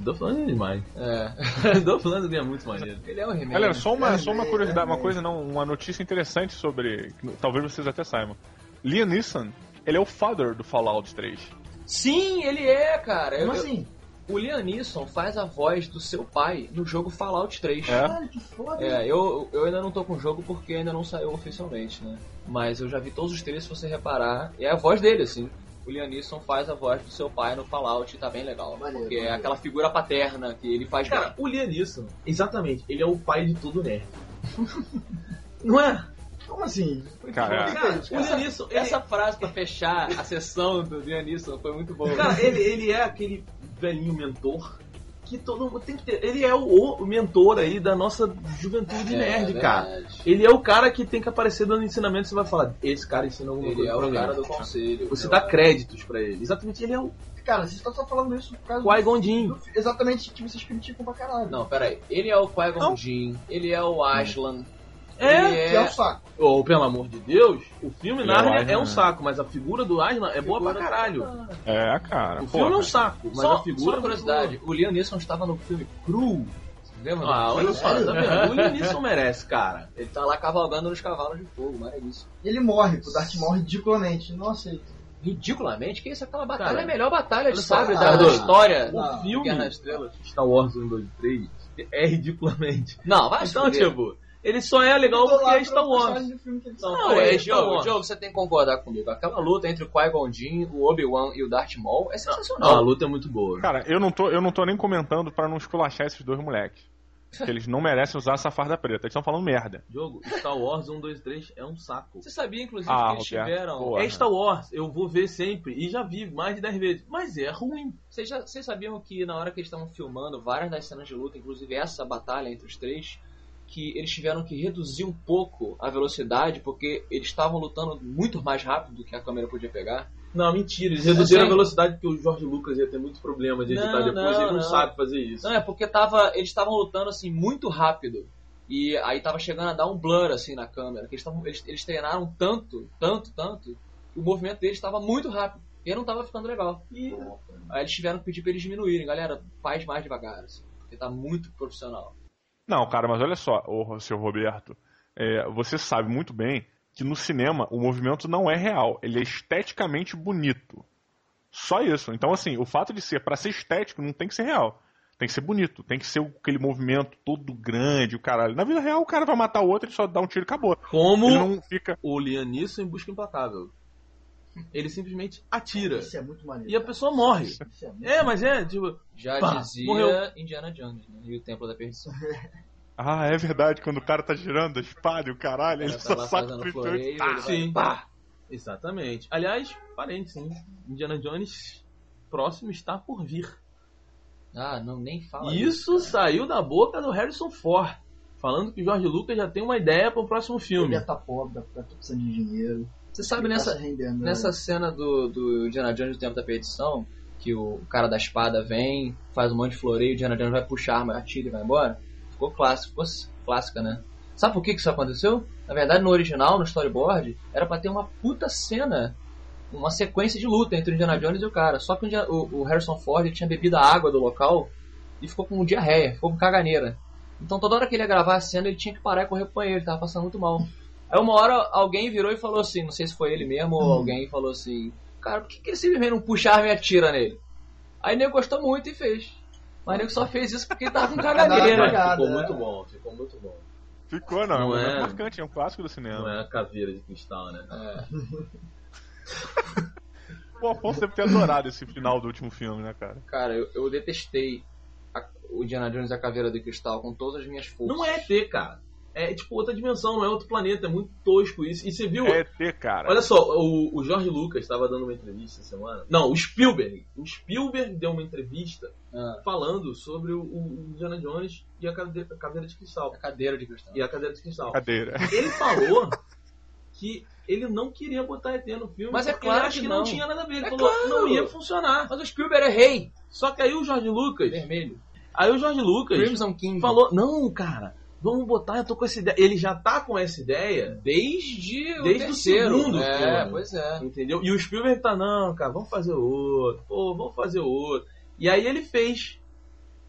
S2: Dolph Lundgren é demais.
S3: É.
S2: Dolph Lundgren é muito maneiro.
S3: Ele é um remake.
S1: Galera, só uma,
S4: É,
S1: só uma
S4: é,
S1: curiosidade,
S4: é,
S1: uma coisa não, uma notícia interessante sobre. Talvez vocês até saibam. Liam Neeson, ele é o father do Fallout 3.
S3: Sim, ele é, cara. Eu-
S4: Como
S3: eu-
S4: assim?
S3: O Liam Neeson faz a voz do seu pai no jogo Fallout 3.
S1: É?
S4: Caralho, que foda.
S3: É, eu, eu ainda não tô com o jogo porque ainda não saiu oficialmente, né? Mas eu já vi todos os trailers, se você reparar. E é a voz dele, assim. O Liam Neeson faz a voz do seu pai no Fallout e tá bem legal.
S4: Maneiro,
S3: porque é
S4: maneiro.
S3: aquela figura paterna que ele faz
S2: Cara,
S3: bem.
S2: o Liam Neeson, exatamente, ele é o pai de todo nerd. Não é?
S4: Como assim?
S1: Cara,
S2: Cara, o Liam Neeson, ele,
S3: Essa frase pra fechar a sessão do Liam Neeson foi muito boa.
S2: cara, ele, ele é aquele velhinho mentor que todo mundo tem que ter. Ele é o, o mentor aí da nossa juventude
S3: É,
S2: nerd, cara.
S3: verdade.
S2: Ele é o cara que tem que aparecer dando ensinamento, você vai falar, esse cara ensina alguma
S3: Ele
S2: coisa
S3: é
S2: pra
S3: o
S2: mim.
S3: cara do conselho.
S2: Você
S3: É
S2: dá créditos pra ele. Exatamente, ele é o
S4: Cara, vocês estão só falando isso por causa
S2: Qui-Gon
S4: do, exatamente que vocês criticam pra caralho.
S3: Não, peraí. Ele é o Qui-Gon ele é o Aslan.
S2: É,
S4: Que é o saco.
S2: Ou, pelo amor de Deus, o filme
S1: é
S2: Narnia é, um
S1: né?
S2: saco, mas a figura do Aslan é boa pra caralho.
S1: é, cara.
S2: O filme é
S1: porra.
S2: um saco, mas
S3: só,
S2: a figura.
S3: só uma curiosidade, o Liam Neeson estava no filme Cru. Você lembra?
S2: Ah, olha só, tá vendo? O Liam Neeson merece, cara.
S3: Ele tá lá cavalgando nos cavalos de fogo, maravilhoso.
S4: Ele morre, o Darth morre ridiculamente. Não aceito.
S3: Ridiculamente, que isso? Aquela batalha
S2: Cara,
S3: é a melhor batalha de sabre da,
S4: cara,
S3: da história
S4: não,
S2: O filme
S3: Guerra nas Estrelas.
S2: Star Wars 1, 2 e 3 é ridiculamente.
S3: Não, vai
S2: então, tipo, ele só é legal porque é Star Wars.
S3: Não,
S2: Não, é
S3: é,
S2: Star
S3: Diogo,
S2: Wars.
S3: Diogo, você tem que concordar comigo. Aquela luta entre o Qui-Gon Jinn, o Obi-Wan e o Darth Maul é
S2: Não, a
S3: sensacional.
S2: luta é muito boa.
S1: Cara, eu não, tô, eu não tô nem comentando pra não esculachar esses dois moleques. Que eles não merecem usar essa farda preta. Eles estão falando merda.
S2: Jogo, Star Wars 1, 2 e 3 é um saco.
S3: Você sabia, inclusive,
S1: Ah,
S3: que eles
S1: Roberto,
S3: tiveram...
S1: boa.
S2: É Star Wars, eu vou ver sempre. E já vi mais de 10 vezes. Mas é ruim.
S3: Vocês, já, vocês sabiam que na hora que eles estavam filmando várias das cenas de luta, inclusive essa batalha entre os três, que eles tiveram que reduzir um pouco a velocidade, porque eles estavam lutando muito mais rápido do que a câmera podia pegar.
S2: Não, mentira. Eles reduziram
S3: Sim.
S2: a velocidade porque o George Lucas ia ter muito problema de editar
S3: Não,
S2: depois.
S3: não,
S2: ele não,
S3: não.
S2: sabe fazer isso.
S3: Não, é porque tava, eles estavam lutando assim muito rápido. E aí tava chegando a dar um blur assim na câmera. Que eles, tavam- eles, eles treinaram tanto, tanto, tanto, E o movimento deles estava muito rápido. E não tava ficando legal.
S2: E
S3: Aí eles tiveram que pedir pra eles diminuírem. Galera, faz mais devagar, assim, porque tá muito profissional.
S1: Não, cara, mas olha só, ô, seu Roberto, é, você sabe muito bem que no cinema o movimento não é real, ele é esteticamente bonito. Só isso. Então, assim, o fato de ser para ser estético não tem que ser real. Tem que ser bonito, tem que ser aquele movimento todo grande, o caralho. Na vida real, o cara vai matar o outro, ele só dá um tiro e acabou.
S2: como
S1: Ele não fica.
S2: o Liam Neeson em Busca Implacável. Ele simplesmente atira.
S4: Isso é muito maneiro.
S2: E a pessoa morre.
S4: Isso é
S2: É, mas é, tipo,
S3: Já
S2: Pá,
S3: dizia
S2: morreu.
S3: Indiana Jones, né? E o Templo da Perdição.
S1: Ah, é verdade, quando o cara tá girando a espada e o caralho, ele
S3: tá
S1: só saca o
S3: fazendo
S1: 38.
S3: floreio,
S1: Tá.
S2: sim.
S3: Pá!
S2: Exatamente. Aliás, parênteses, hein? Indiana Jones próximo está por vir.
S3: Ah, não, nem fala
S2: Isso saiu da boca do Harrison Ford. Falando que o George Lucas já tem uma ideia para o próximo
S4: Ele
S2: filme.
S4: deve tá pobre, deve estar precisando de dinheiro.
S3: Você sabe, nessa,
S4: né?
S3: nessa cena do, do Indiana Jones do Tempo da Perdição, que o cara da espada vem, faz um monte de floreio, o Indiana Jones vai puxar a arma, atira e vai embora, ficou clássico, ficou clássica, né? Sabe por que que isso aconteceu? Na verdade, no original, no storyboard, era pra ter uma puta cena, uma sequência de luta entre o Indiana Jones e o cara. Só que o, o- Harrison Ford tinha bebido a água do local e ficou com diarreia, ficou com caganeira. Então toda hora que ele ia gravar a cena, ele tinha que parar e correr pro banheiro, ele tava passando muito mal. Aí uma hora alguém virou e falou assim, não sei se foi ele mesmo ou alguém falou assim, cara, por que, que ele simplesmente não puxa a arma e atira nele? Aí o nego gostou muito e fez. Mas o nego só fez isso porque ele tava com caganeira.
S2: Ficou muito bom, ficou muito bom.
S1: Ficou, não,
S2: Não
S1: é um
S2: é.
S1: marcante, é um clássico do
S2: Não
S1: cinema.
S2: é a caveira de cristal, né?
S3: É.
S1: O Afonso deve ter adorado esse final do último filme, né, cara?
S3: Cara, eu, eu detestei a- o Indiana Jones e a Caveira do Cristal com todas as minhas forças.
S2: Não é ET, cara. É tipo outra dimensão, não é outro planeta. É muito tosco isso. E você viu?
S1: É ET, cara.
S2: Olha só, o, o Jorge Lucas estava dando uma entrevista essa semana. Não, o Spielberg. O Spielberg deu uma entrevista
S3: Ah,
S2: falando sobre o, o Indiana Jones e a cade- a cadeira de cristal.
S3: a cadeira de cristal.
S2: E a cadeira de cristal.
S1: Cadeira.
S2: Ele falou que ele não queria botar ET no filme.
S3: Mas é claro
S2: ele acha
S3: que
S2: que não.
S3: não.
S2: tinha nada a ver. Ele
S3: É
S2: falou
S3: claro.
S2: não ia funcionar.
S3: Mas o Spielberg é rei.
S2: Só que aí o Jorge Lucas.
S3: Vermelho.
S2: Aí o Jorge Lucas
S3: Crimson King.
S2: falou: Não, cara, vamos botar, eu tô com essa ideia. Ele já tá com essa ideia.
S3: Desde o
S2: Desde o
S3: terceiro.
S2: segundo
S3: É,
S2: filme.
S3: pois é.
S2: Entendeu? E o Spielberg tá, não, cara, vamos fazer outro. Pô, vamos fazer outro. E aí ele fez.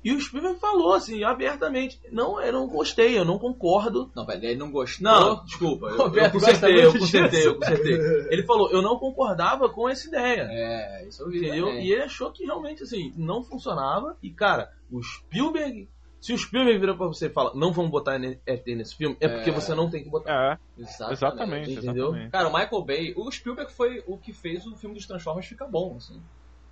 S2: E o Spielberg falou assim, abertamente: Não, eu não gostei, eu não concordo.
S3: Não, velho, ele não gostou.
S2: Não, desculpa, eu, eu consertei, eu consertei, eu consertei. Ele falou: Eu não concordava com essa ideia.
S3: É, isso eu vi
S2: Entendeu?
S3: também.
S2: E ele achou que realmente assim, não funcionava. E cara, o Spielberg. Se o Spielberg vira pra você e fala, não vamos botar ET nesse filme, é porque
S3: É.
S2: você não tem que botar.
S1: É,
S3: Exatamente.
S1: exatamente,
S2: entendeu?
S1: exatamente.
S3: Cara, o Michael Bay, o Spielberg foi o que fez o filme dos Transformers ficar bom, assim.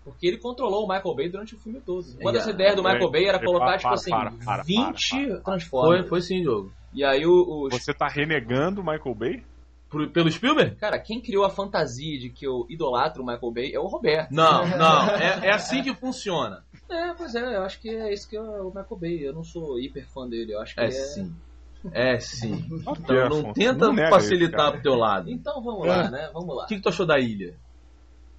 S3: Porque ele controlou o Michael Bay durante o filme todo. Uma
S2: É,
S3: das ideias do Michael Bay era
S1: é,
S3: colocar,
S1: para,
S3: tipo assim,
S1: para, para,
S3: 20
S1: para, para.
S3: Transformers.
S2: Foi, foi sim, Diogo.
S3: E aí o, o-
S1: Você tá renegando o Michael Bay?
S2: Por- pelo Spielberg?
S3: Cara, quem criou a fantasia de que eu idolatro o Michael Bay é o Roberto.
S2: Não, não. É, é assim que funciona.
S3: É, pois é, eu acho que é isso que é o Michael Bay. Eu não sou hiper fã dele, eu acho que
S2: É
S3: é.
S2: sim. É sim. Então não tenta
S1: não
S2: facilitar
S1: isso,
S2: pro teu lado.
S3: Então vamos
S2: É.
S3: lá, né? Vamos lá.
S2: O que, que tu achou da ilha?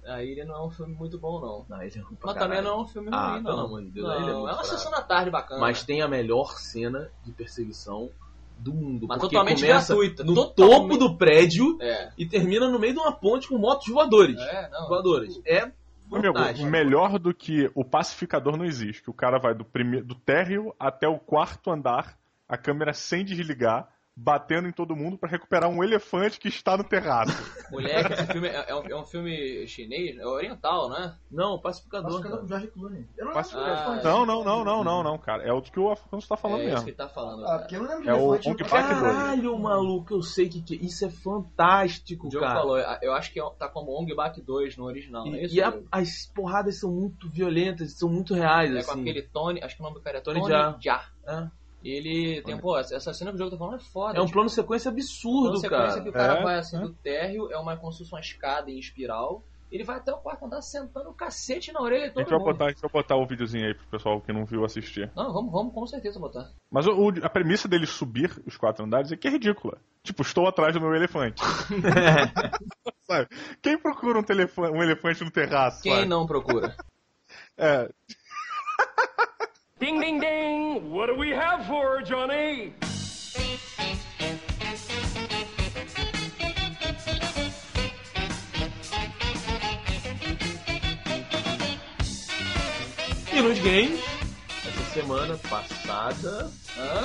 S3: A Ilha não é um filme muito bom, não.
S2: Não, ele é
S3: Mas também
S2: caralho.
S3: não é um filme
S2: Ah,
S3: ruim,
S2: pelo
S3: não.
S2: amor de Deus,
S3: não,
S2: a Ilha é
S3: é,
S2: muito
S3: uma sessão da tarde bacana.
S2: Mas tem a melhor cena de perseguição do mundo.
S3: Mas
S2: porque
S3: totalmente
S2: começa
S3: gratuita,
S2: No
S3: totalmente-
S2: topo do prédio
S3: É.
S2: e termina no meio de uma ponte com motos voadores.
S3: É, não.
S2: Voadores. É
S1: Meu amigo, melhor do que o pacificador não existe. O cara vai do, prime... do térreo até o quarto andar, a câmera sem desligar, batendo em todo mundo pra recuperar um elefante que está no terraço.
S3: Moleque, esse filme é, é um, é um filme chinês, é oriental, né?
S2: Não, pacificador.
S4: Nossa,
S2: cara.
S4: com o George Clooney. Eu não do
S3: Ah.
S1: Não, não, não, não, não, não, cara. É o que o Afonso tá falando
S3: é isso
S1: mesmo.
S3: que ele tá falando.
S4: Ah, eu não lembro
S1: É o Bak dois.
S2: Caralho, maluco, eu sei que, que isso é fantástico,
S3: O Diogo
S2: cara.
S3: falou, eu acho que é- tá como Ong Bak 2 no original, não é
S2: E,
S3: isso?
S2: e a- as porradas são muito violentas, são muito reais,
S3: É com
S2: assim.
S3: aquele Tony, acho que o nome do cara é
S2: Tony
S3: Tony,
S2: Jaa.
S3: Jaa.
S2: É.
S3: Ele tem, pô, essa cena que o jogo tá falando é foda.
S2: É um
S3: tipo,
S2: plano sequência absurdo,
S3: plano sequência
S2: cara.
S3: que o cara
S1: É,
S3: vai assim
S1: é.
S3: do térreo, é uma uma escada em espiral. Ele vai até o quarto andar sentando o cacete na orelha de
S1: A
S3: todo
S1: gente vai
S3: mundo.
S1: botar, a gente vai botar o videozinho aí pro pessoal que não viu assistir.
S3: Não, vamos, vamos com certeza botar.
S1: Mas o- o- a premissa dele subir os quatro andares é que é ridícula. Tipo, estou atrás do meu elefante. Sabe? Quem procura um, telefone, um elefante no terraço?
S3: Quem
S1: sabe?
S3: não procura?
S1: É,
S5: Ding, ding, ding! What do we have for her, Johnny?
S2: E nos games, essa semana passada,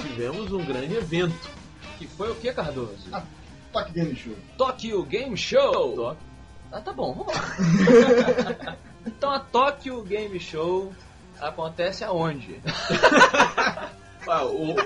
S2: tivemos um grande evento.
S3: Que foi o que, Cardoso?
S4: Ah, Tokyo Game Show.
S3: Tokyo Game Show! Ah, tá bom, vamos lá. então a Tokyo Game Show acontece aonde?
S2: Ah, o,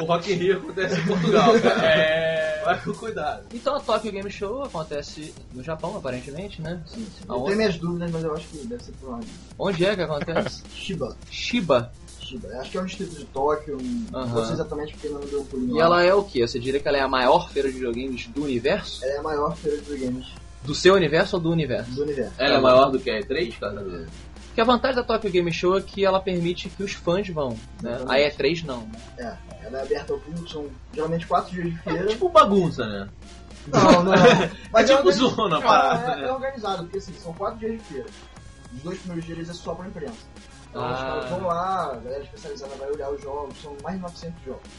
S2: o Rock in Rio acontece em Portugal, cara.
S3: É.
S2: Vai com cuidado.
S3: Então a Tokyo Game Show acontece no Japão, aparentemente, né?
S4: Eu
S3: Aonde?
S4: tenho minhas dúvidas, mas eu acho que deve ser por lá.
S3: Onde é que acontece?
S4: Shiba.
S3: Shiba.
S4: Shiba. Acho que é um distrito de Tóquio.
S3: Aham.
S4: Não sei exatamente porque não deu um pulinho
S3: E ela é o que? Você diria que ela é a maior feira de videogames do universo?
S4: Ela é a maior feira de videogames
S3: Do seu universo ou do universo?
S4: do universo.
S2: Ela é maior do que a E3, cara?
S3: Porque a vantagem da Tokyo Game Show é que ela permite que os fãs vão, né? A E3 não.
S4: É, ela é aberta ao público, são geralmente quatro dias de
S2: É
S4: feira.
S2: tipo bagunça, né?
S4: Não, não. Mas
S2: é tipo
S4: organi-
S2: zona parada,
S4: é,
S2: né?
S4: é organizado, porque assim, são quatro dias de feira. Os dois primeiros dias é só pra imprensa. Então os
S3: Ah.
S4: caras vão lá, a galera especializada vai olhar os jogos, são mais de 900 jogos.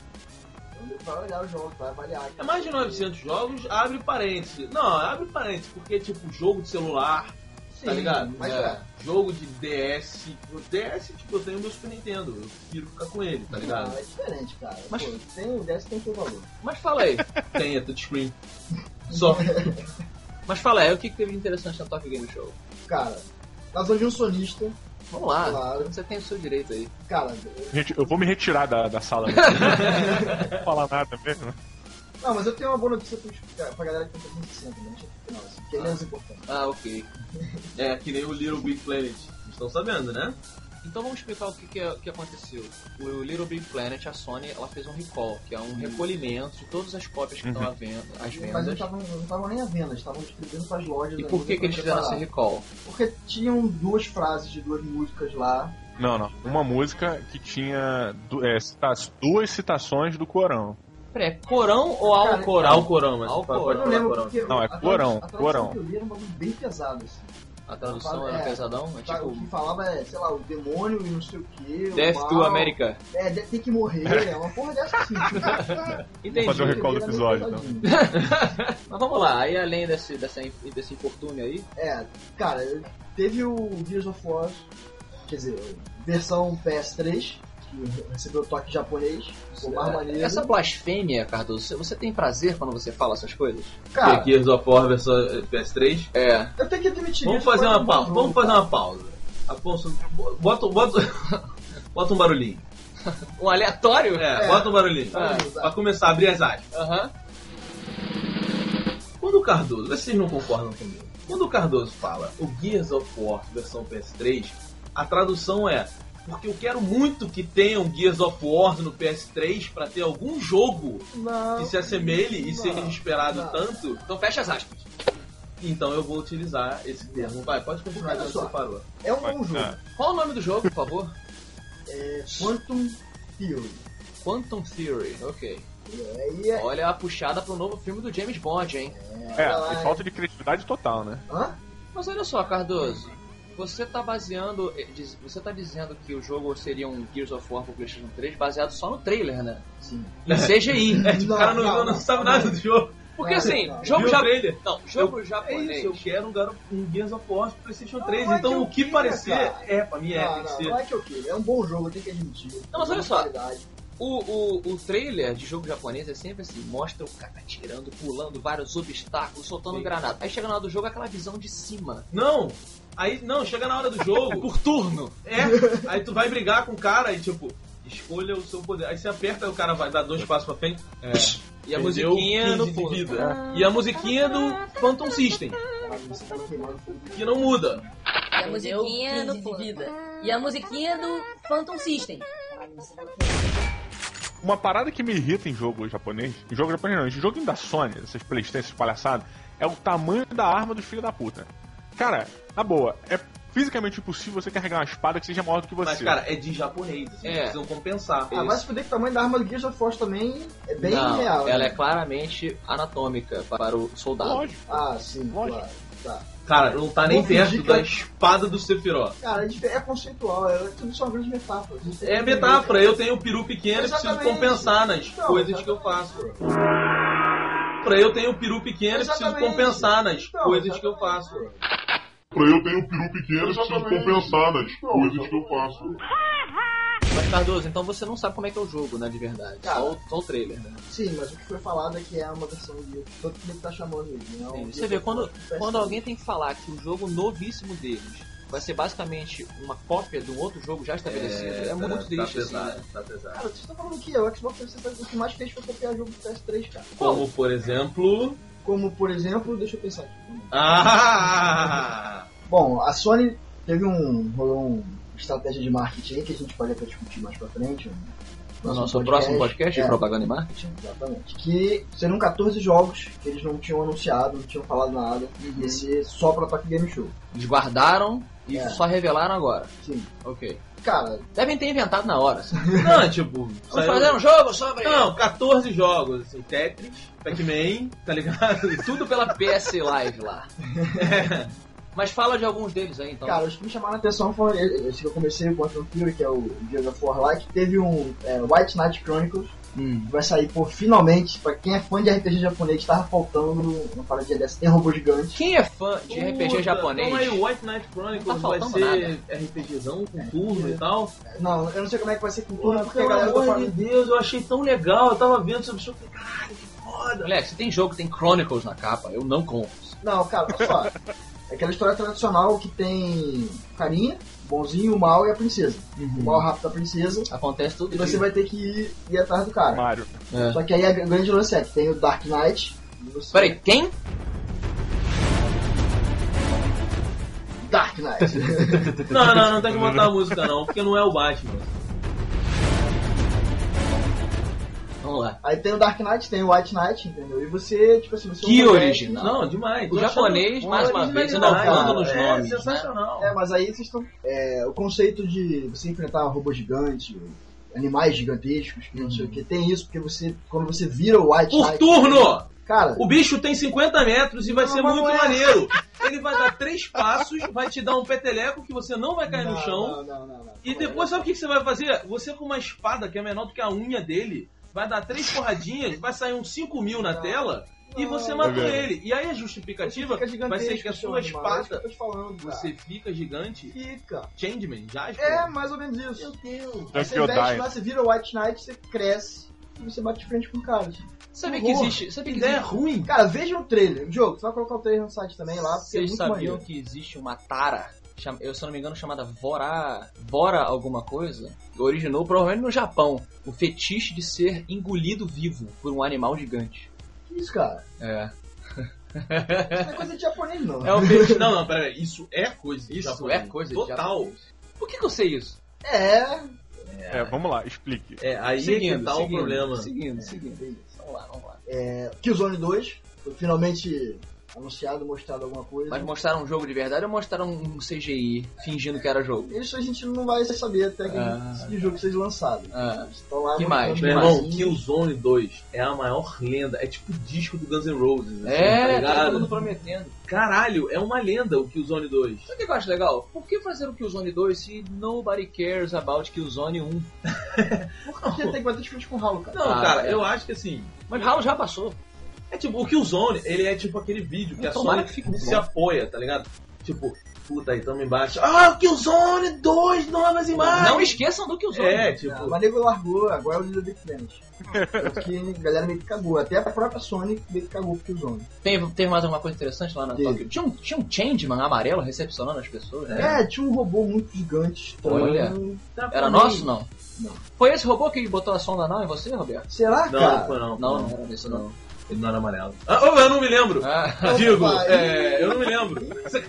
S4: Então ele vai olhar os jogos, vai avaliar.
S2: É mais de 900 jogos, abre parênteses. Não, abre parênteses, porque tipo, jogo de celular,
S4: Sim,
S2: tá ligado?
S4: Mas
S2: É.
S4: é.
S2: Jogo de DS. O DS, tipo, eu tenho meu Super Nintendo, eu prefiro ficar com ele, tá ligado?
S4: Ah, é diferente, cara.
S3: Mas-
S4: Pô, tem o 10 tem seu valor.
S3: Mas fala aí,
S2: Tem a touchscreen. Só.
S3: mas fala aí, o que que teve interessante na Tokyo Game Show?
S4: Cara, na zona de um sonista,
S3: Vamos lá,
S4: Claro.
S3: você tem o seu direito aí.
S4: cara,
S1: Gente, eu vou me retirar da, da sala. Né? não vou falar nada mesmo.
S4: Não, mas eu tenho uma boa notícia pra, pra galera que tem 360, né? Deixa eu final, assim, que é menos importante.
S3: Ah, ok.
S2: É, que nem o Little Big Planet. Estão sabendo, né?
S3: Então vamos explicar o que, que, é- que aconteceu. O Little Big Planet, a Sony, ela fez um recall, que é um recolhimento de todas as cópias que estão à venda, às
S4: Mas não
S3: vendas.
S4: estavam não estavam nem à venda, eles estavam distribuindo para as lojas.
S3: E por que, que eles fizeram esse recall?
S4: Porque tinham duas frases de duas músicas lá.
S1: Não, não. Uma música que tinha é, duas citações do Corão.
S3: Peraí, é Corão ou
S4: Cara,
S3: Alcorão?
S2: Alcorão, mas
S3: Alcorão.
S2: pode
S4: Eu não
S2: falar
S4: lembro porque.
S1: Não, é corão,
S4: A tradução
S1: corão.
S4: eu li era um bagulho bem pesado, assim.
S3: A tradução era
S4: É,
S3: pesadão? É
S4: Tá, O
S3: tipo
S4: que falava é, sei lá, o demônio e não sei o que.
S3: Death to America.
S4: É, de- tem que morrer, é uma porra dessa assim.
S3: Entendi.
S1: fazer o recall do episódio,
S4: pesadinho.
S3: Mas vamos lá, aí além desse, dessa, desse infortúnio aí,
S4: É, cara, teve o Gears of War, quer dizer, versão PS3, recebeu toque japonês, mais maneiro.
S3: essa blasfêmia, Cardoso, você- você tem prazer quando você fala essas coisas?
S4: Cara,
S2: Aqui Gears of War versão eh, PS3.
S3: É.
S4: eu tenho que admitir
S2: Vamos
S4: isso
S2: fazer uma
S4: um
S2: pausa. Vamos fazer uma pausa. Afonso, bota, bota, bota um barulhinho.
S3: Um aleatório?
S2: É,
S4: É.
S2: bota um barulhinho.
S3: Ah.
S2: Pra começar a abrir as aspas.
S3: Aham.
S2: Quando o Cardoso, vocês não concordam comigo, quando o Cardoso fala o Gears of War versão PS3, a tradução é porque eu quero muito que tenha um Gears of War no PS3 pra ter algum jogo
S4: Não,
S2: que se assemelhe e
S4: Não.
S2: seja esperado
S4: Não.
S2: tanto,
S3: Então fecha as aspas.
S2: então eu vou utilizar esse termo. Vai, pode continuar onde
S4: só.
S2: você parou.
S4: é um bom jogo.
S1: Ah,
S3: Qual o nome do jogo, por favor?
S4: É Quantum Theory.
S3: Quantum Theory, ok.
S4: É.
S3: Olha a puxada pro novo filme do James Bond, hein?
S1: é,
S4: ela
S1: e falta de criatividade total, né?
S4: Hã?
S3: Mas olha só, Cardoso. Você tá baseando. eh, Você tá dizendo que o jogo seria um Gears of War pro PlayStation 3 baseado só no trailer, né?
S4: Sim.
S3: Em CGI.
S2: É, tipo, o cara não, não, não sabe nada do jogo.
S3: Porque
S4: Não,
S3: assim,
S4: não.
S3: jogo
S2: o trailer?
S3: Não, jogo
S2: É
S3: japonês.
S2: isso, eu quero um, um Gears of War pro PlayStation
S4: Não,
S2: 3.
S4: não é
S2: então
S4: que eu
S2: o que
S4: queira,
S2: parecer
S4: cara.
S2: é, pra mim é,
S4: não,
S2: tem que
S4: não,
S2: ser.
S4: não é que eu queira. É um bom jogo, tenho que admitir.
S3: Não, mas olha
S4: Tem
S3: só.
S4: qualidade.
S3: O, o, o trailer de jogo japonês é sempre assim, mostra o cara atirando, pulando vários obstáculos, soltando
S2: Sim.
S3: granada. Aí chega na hora do jogo é aquela visão de cima.
S2: Não, aí não, chega na hora do jogo.
S3: Por turno.
S2: É, aí tu vai brigar com o cara e tipo, escolha o seu poder. Aí você aperta, o cara vai dar dois passos pra frente.
S3: E a
S2: perdeu
S3: musiquinha no
S2: 15 de
S3: fundo.
S2: vida. E a musiquinha do Phantom System, que não muda.
S6: E a musiquinha no fundo. E a musiquinha do Phantom System.
S1: Uma parada que me irrita em jogo japonês, em jogo japonês não, em jogo da Sony, essas Playstation, palhaçadas, é o tamanho da arma dos filhos da puta. Cara, na boa, é fisicamente impossível você carregar uma espada que seja maior do que você.
S2: Mas, cara, é de japonês, assim,
S3: É.
S2: precisam compensar.
S4: Ah, vai se fuder que o tamanho da arma do Gears of War também é bem
S3: Não,
S4: real.
S3: ela
S4: né?
S3: é claramente anatômica para o soldado.
S1: Lógico.
S4: Ah, sim,
S1: Lógico.
S4: claro. Tá.
S2: Cara, não tá nem
S4: Vou
S2: perto da espada do Sephiroth.
S4: Cara, é é conceitual, é tudo só uma grande metáfora.
S2: É metáfora, eu tenho o peru pequeno e preciso
S4: Exatamente.
S2: compensar nas
S4: Então,
S2: coisas que eu faço. Pra eu tenho o peru pequeno e preciso
S4: Exatamente.
S2: compensar nas
S4: Então,
S2: coisas que eu
S4: exatamente.
S2: faço.
S7: Pra eu ter um peru pequeno, eu preciso compensar nas coisas que eu faço.
S3: Mas Cardoso, então você não sabe como é que é o jogo, né, de verdade.
S4: Cara.
S3: Só, o- só o trailer, né?
S4: Sim, mas o que foi falado é que é uma versão de. Todo mundo tá chamando ele, né?
S3: Sim, Você vê, quando, quando alguém tem que falar que o jogo novíssimo deles vai ser basicamente uma cópia de um outro jogo já estabelecido, é,
S2: tá-
S3: muito
S2: tá
S3: triste, assim,
S2: pesado,
S3: né?
S2: tá pesado.
S4: Cara, vocês estão falando que o Xbox 360 o que mais fez foi copiar jogo do PS3, cara.
S2: Como, por exemplo...
S4: Como, por exemplo, deixa eu pensar aqui.
S2: Ah!
S4: Bom, a Sony teve um. rolou uma estratégia de marketing aí que a gente pode até discutir mais pra frente.
S3: No nosso próximo podcast
S4: é,
S3: de propaganda e marketing.
S4: Exatamente. Que seriam 14 jogos que eles não tinham anunciado, não tinham falado nada.
S3: Uhum.
S4: Ia ser só pra Tokyo Game Show.
S3: Eles guardaram e
S4: É.
S3: só revelaram agora.
S4: Sim.
S3: Ok.
S4: Cara,
S3: Devem ter inventado na hora. assim.
S2: Não, tipo...
S3: Vamos
S2: saiu-
S3: fazer um jogo sobre.
S2: Não, 14 jogos, assim, Tetris, Pac-Man, tá ligado?
S3: Tudo pela PS Live lá. Mas fala de alguns deles aí, então.
S4: cara, os que me chamaram a atenção foram esse que eu comecei, o Quantum Fury, que é o Gears of War Like. Teve um é, White Knight Chronicles,
S3: Hum.
S4: que vai sair por finalmente, pra quem é fã de RPG japonês, tava faltando uma paradinha dessa. Tem robô gigante.
S3: Quem é fã de RPG
S2: Puta,
S3: japonês?
S2: Calma aí, o White Knight Chronicles
S3: Não tá
S2: vai ser RPGzão com turno e tal.
S4: Não, eu não sei como é que vai ser com turno, porque a
S2: Pelo
S4: galera tá
S2: amor de
S4: falando.
S2: Deus, eu achei tão legal. Eu tava vendo sobre isso, eu falei, caralho, que foda.
S3: Moleque, se tem jogo que tem Chronicles na capa, eu não compro.
S4: Não, cara, olha só. É aquela história tradicional que tem o carinha, o bonzinho, o mal e a princesa. O mal rapta a princesa
S3: Acontece tudo
S4: e você
S3: dia.
S4: vai ter que ir, ir atrás do cara.
S1: Mario.
S3: É.
S4: Só que aí a grande lance é que tem o Dark Knight. você-
S3: Peraí, quem?
S4: Dark Knight.
S2: Não, não, não tem que botar a música não, porque não é o Batman.
S3: Vamos lá.
S4: aí tem o Dark Knight, tem o White Knight, entendeu? E você, tipo assim, você
S3: Que
S4: é um moleque-
S3: original.
S2: Não, demais.
S3: O japonês, mais uma vez, inovando
S4: nos
S2: é,
S3: nomes, né?
S2: sensacional.
S4: É, mas aí vocês estão. É, o conceito de você enfrentar um robô gigante, animais gigantescos, que não sei o que, tem isso, porque você. Quando você vira o White
S2: Por
S4: Knight.
S2: turno!
S4: Cara,
S2: O bicho tem 50 metros e vai
S4: Não,
S2: ser
S4: mas
S2: muito
S4: é.
S2: maneiro. Ele vai dar três passos, vai te dar um peteleco que você não vai cair no
S4: não,
S2: chão.
S4: Não, não, não, não.
S2: E depois, sabe o que que você vai fazer? Você com uma espada que é menor do que a unha dele, vai dar três porradinhas, vai sair uns 5 mil na
S4: Não.
S2: tela e você matou
S1: É
S2: ele. E aí a justificativa
S4: Fica
S2: vai ser que a sua
S4: é
S2: espada,
S4: falando,
S2: você fica gigante.
S4: Fica.
S2: Changeman, já
S4: É, mais ou menos isso.
S2: Meu Deus.
S4: Aí você veste lá, você vira o White Knight, você cresce e você bate de frente com o cara.
S3: Sabia
S4: Que
S3: existe. Sabia
S2: Que
S3: que
S2: ideia
S3: existe.
S2: ruim.
S4: Cara, veja o trailer. Diogo, você vai colocar o trailer no site também lá, porque é
S3: Vocês
S4: muito
S3: sabiam
S4: maneiro.
S3: que existe uma tara, eu se eu não me engano, chamada Vora. Vora alguma coisa? Originou provavelmente no Japão. O fetiche de ser engolido vivo por um animal gigante.
S4: Que isso, cara?
S3: É.
S4: Isso não é coisa de japonês, não.
S3: É o fetiche.
S2: Não, não, peraí. Isso é coisa de
S3: Isso
S2: japonês.
S3: é coisa de
S2: Total.
S3: japonês. Por que, que eu sei isso?
S4: É.
S1: É, vamos lá, explique.
S2: É, aí é que tá o problema.
S3: Seguindo, seguindo. Vamos lá, vamos lá.
S4: é Killzone 2 foi finalmente anunciado, mostrado alguma coisa.
S3: Mas mostraram um jogo de verdade ou mostraram um CGI fingindo que era jogo?
S4: Isso a gente não vai saber até que
S3: Ah.
S4: que jogo vocês lançaram.
S3: Ah.
S4: Eles estão lá
S3: Que mais?
S2: Meu
S3: Que
S2: irmão. Killzone 2 é a maior lenda. É tipo o disco do Guns N' Roses. assim, tá
S3: É, todo mundo prometendo.
S2: Caralho, é uma lenda o Killzone 2.
S3: Sabe o que eu acho legal? Por que fazer o Killzone 2 se nobody cares about Killzone 1?
S4: Porque tem que bater de frente com o Halo, cara.
S2: Não,
S3: Ah,
S2: cara,
S3: é.
S2: eu acho que assim.
S3: Mas Halo já passou.
S2: É tipo, o Killzone, ele é tipo aquele vídeo que a Sony
S3: que
S2: se
S3: bom.
S2: apoia, tá ligado? Tipo, puta, aí tamo embaixo. Ah, Killzone 2, novas imagens!
S3: Não esqueçam do Killzone.
S2: É,
S4: Ah,
S2: tipo.
S4: Mas nego largou, agora é o Little Big Planet. Porque a galera meio que cagou. Até a própria Sony meio que cagou pro Killzone.
S3: Tem, teve mais alguma coisa interessante lá na
S4: Teve.
S3: Tóquio? Tinha um, tinha um changeman amarelo recepcionando as pessoas, né?
S4: É, tinha um robô muito gigante. estranho.
S3: Olha. Era nosso, não?
S4: Não.
S3: Foi esse robô que botou a sonda não em você, Roberto?
S4: Será,
S2: Não,
S4: cara?
S2: não foi não.
S3: Não, não era desse não.
S2: Ele não era amarelo. Ah, oh, eu não me lembro.
S3: Ah,
S2: Digo, é, eu não me lembro.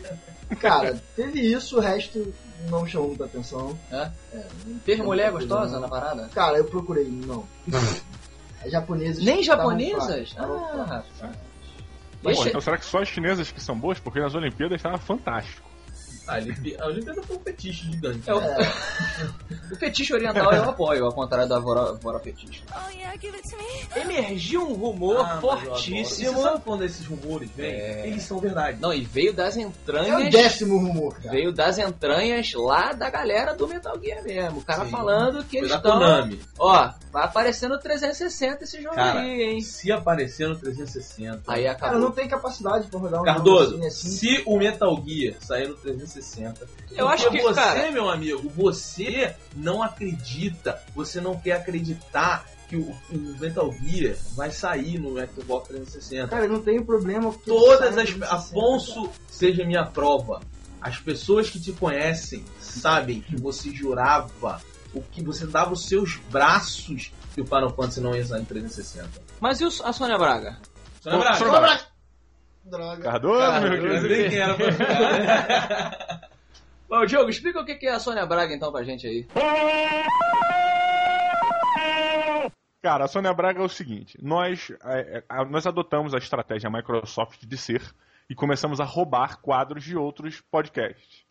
S4: Cara, teve isso, o resto não me chamou muita atenção.
S3: teve mulher gostosa na parada?
S4: Cara, eu procurei, não. É japonesas.
S3: Nem japonesas? Ah.
S1: Pô,
S3: Deixa-
S1: então será que só as chinesas que são boas? Porque nas Olimpíadas estava fantástico.
S2: Ah, Olimpí- a Olimpíada foi um fetiche gigante.
S3: É, o,
S2: né?
S3: o fetiche oriental eu apoio, ao contrário da Vora, Vora Fetiche. Emergiu um rumor
S2: Ah,
S3: fortíssimo.
S2: Você sabe quando esses rumores vêm?
S3: É.
S2: Eles são verdade.
S3: Não, e veio das
S4: É o
S3: entranhas.
S4: décimo rumor, cara.
S3: Veio das entranhas lá da galera do Metal Gear mesmo. O cara
S2: Sim.
S3: falando que
S2: Foi
S3: eles
S2: da
S3: estão.
S2: Konami.
S3: Ó, vai aparecer no 360 esse jogo
S2: Cara,
S3: aí, hein?
S2: Se aparecer no 360.
S3: Aí
S4: Cara,
S3: acabou.
S4: não tem capacidade pra rodar um
S2: Cardoso,
S4: jogo assim, assim.
S2: se o Metal Gear sair no 360,
S3: Eu acho
S2: porque
S3: que,
S2: você,
S3: cara-
S2: meu amigo, você não acredita, você não quer acreditar que o, o Metal Gear vai sair no Xbox 360.
S4: Cara, não tem problema. porque
S2: Todas as.
S4: no 360,
S2: Afonso, seja minha prova. As pessoas que te conhecem sabem que você jurava, o que você dava os seus braços que o Final Fantasy não ia sair no 360.
S3: Mas e o- a Sônia Braga?
S2: Você lembra?
S1: Sônia Braga.
S4: Droga.
S1: Cardoso, meu querido.
S2: lembrei quem era pra.
S3: Ô, Diogo, explica o que que é a Sônia Braga então pra gente aí.
S1: Cara, a Sônia Braga é o seguinte: nós, é, é, nós adotamos a estratégia Microsoft de ser e começamos a roubar quadros de outros podcasts.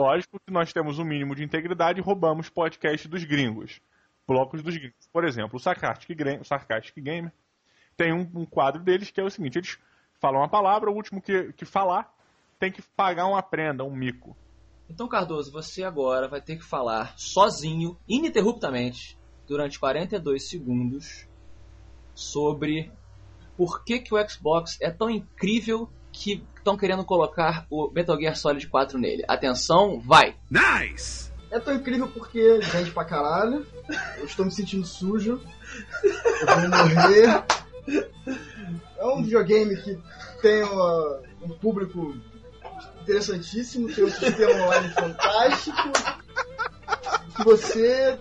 S1: Lógico que nós temos um mínimo de integridade e roubamos podcasts dos gringos, blocos dos gringos. Por exemplo, o Sarcastic, o Sarcastic Gamer tem um, um quadro deles que é o seguinte: eles falam uma palavra, o último que, que falar tem que pagar uma prenda, um mico.
S3: Então, Cardoso, você agora vai ter que falar sozinho, ininterruptamente, durante 42 segundos, sobre por que, que o Xbox é tão incrível que estão querendo colocar o Metal Gear Solid 4 nele. Atenção, vai!
S4: É tão incrível porque vende pra caralho. Eu estou me sentindo sujo. Eu vou morrer. É um videogame que tem uma- um público interessantíssimo, tem um sistema online fantástico. Que você.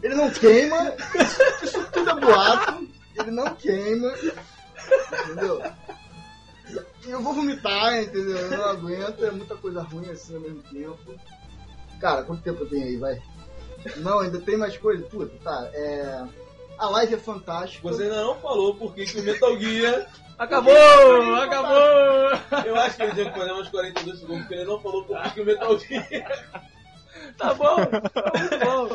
S4: Ele não queima. Isso tudo é boato. Ele não queima. Entendeu? Eu vou vomitar, entendeu? Eu não aguento, é muita coisa ruim assim ao mesmo tempo. Cara, quanto tempo eu tenho aí, vai? Não, ainda tem mais coisa? Puta, tá. É... A live é fantástica.
S2: Você ainda não falou por que que o Metal Gear.
S3: Acabou! Acabou!
S2: Eu acho que ele tinha que fazer uns 42 segundos, porque ele não falou por que que o Metal Gear.
S3: Tá bom! Tá muito bom!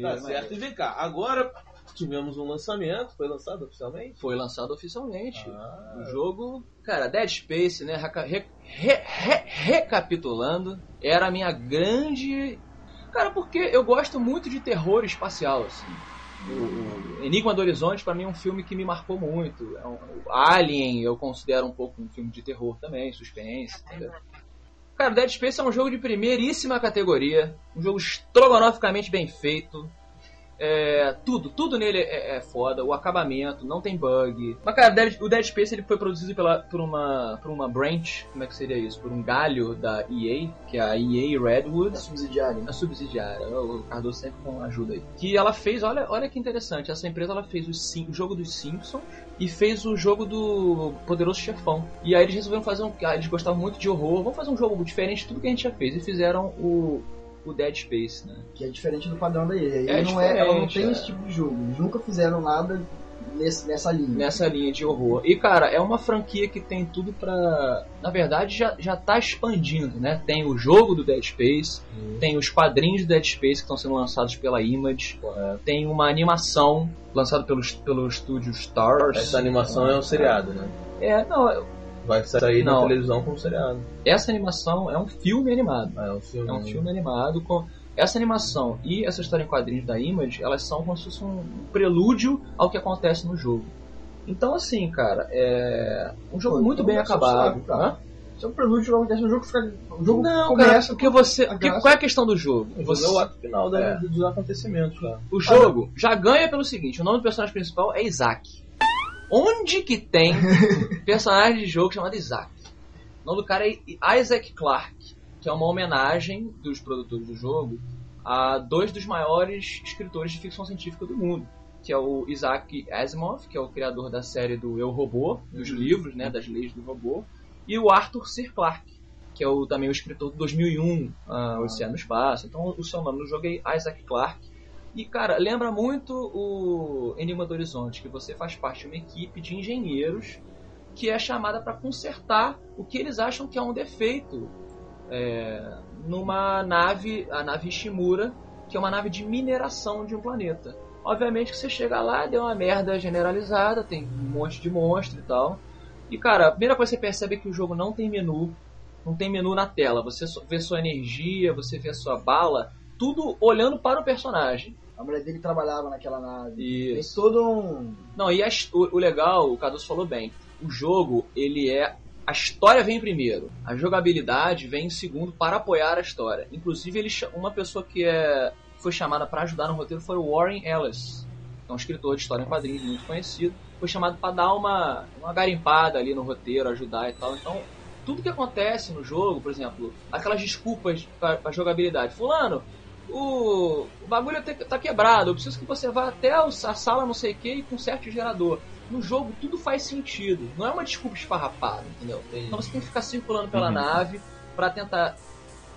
S2: Tá certo. E vem cá, agora tivemos um lançamento, foi lançado oficialmente?
S3: Foi lançado oficialmente.
S2: Ah.
S3: O jogo, cara, Dead Space, né? re- re- re- recapitulando, era a minha grande. Cara, porque eu gosto muito de terror espacial, assim. O, o Enigma do Horizonte, pra mim, é um filme que me marcou muito. É um- o Alien, eu considero um pouco um filme de terror também, suspense, entendeu? Cara, Dead Space é um jogo de primeiríssima categoria, um jogo estrogonoficamente bem feito, é, tudo, tudo nele é, é foda, o acabamento, não tem bug. Mas, cara, o Dead Space ele foi produzido pela, por, uma, por uma branch, como é que seria isso? Por um galho da EA, que é a EA Redwood.
S4: É subsidiário.
S3: A subsidiária, o Cardoso sempre com ajuda aí. Que ela fez, olha, olha que interessante, essa empresa ela fez o, o jogo dos Simpsons e fez o jogo do Poderoso Chefão. E aí eles resolveram fazer um. ah, Eles gostavam muito de horror, vamos fazer um jogo diferente de tudo que a gente já fez. E fizeram o, o Dead Space, né?
S4: Que é diferente do padrão da EA.
S3: É
S4: não é, ela não tem
S3: é.
S4: esse tipo de jogo. Eles nunca fizeram nada nesse, nessa linha.
S3: nessa linha de horror. E cara, é uma franquia que tem tudo pra. Na verdade, já, já tá expandindo, né? Tem o jogo do Dead Space, tem os quadrinhos do Dead Space que estão sendo lançados pela Image, tem uma animação lançada pelo, pelo estúdio Stars.
S2: Essa animação é um seriado, né?
S3: É, não,
S2: Vai sair
S3: Não.
S2: na televisão como seriado.
S3: essa animação é um filme animado.
S2: Ah, é um filme.
S3: É um filme animado com. Essa animação e essa história em quadrinhos da Image, elas são como se fosse um prelúdio ao que acontece no jogo. Então, assim, cara, é um jogo
S4: Pô,
S3: muito
S4: então
S3: bem
S4: ser
S3: acabado.
S4: suave, tá?
S3: Hã?
S4: Isso é um prelúdio logo desse. O jogo fica. O jogo
S3: Não,
S4: começa.
S3: cara, porque você.
S4: graça.
S3: qual é a questão do jogo?
S2: O
S3: Você-
S2: é o ato final da-
S3: É.
S2: dos acontecimentos, cara.
S3: o jogo já ganha pelo seguinte: o nome do personagem principal é Isaac. Onde que tem personagem de jogo chamado Isaac? O nome do cara é Isaac Clarke, que é uma homenagem dos produtores do jogo a dois dos maiores escritores de ficção científica do mundo, que é o Isaac Asimov, que é o criador da série do Eu Robô, dos livros, né, das leis do robô, e o Arthur C. Clarke, que é o, também o escritor do 2001, ah, Oceano no Espaço. Então o seu nome no jogo é Isaac Clarke. E, cara, lembra muito o Enigma do Horizonte, que você faz parte de uma equipe de engenheiros que é chamada para consertar o que eles acham que é um defeito é, numa nave, a nave Ishimura, que é uma nave de mineração de um planeta. Obviamente que você chega lá, deu uma merda generalizada, tem um monte de monstro e tal. E cara, a primeira coisa que você percebe é que o jogo não tem menu, não tem menu na tela. Você vê sua energia, você vê sua bala, tudo olhando para o personagem.
S4: A mulher dele trabalhava naquela nave.
S3: Isso.
S4: Tem todo um.
S3: Não, e a his- o, o legal, o Caduce falou bem, o jogo, ele é. A história vem primeiro, a jogabilidade vem em segundo para apoiar a história. Inclusive, ele, uma pessoa que é, foi chamada para ajudar no roteiro foi o Warren Ellis, que é um escritor de história em quadrinhos muito conhecido. Foi chamado para dar uma, uma garimpada ali no roteiro, ajudar e tal. Então, tudo que acontece no jogo, por exemplo, aquelas desculpas para a jogabilidade. Fulano, o, o bagulho te- tá quebrado, eu preciso que você vá até o- a sala não sei o que e conserte o gerador. No jogo tudo faz sentido, não é uma desculpa esfarrapada, entendeu? Então você tem que ficar circulando pela
S1: Uhum.
S3: nave para tentar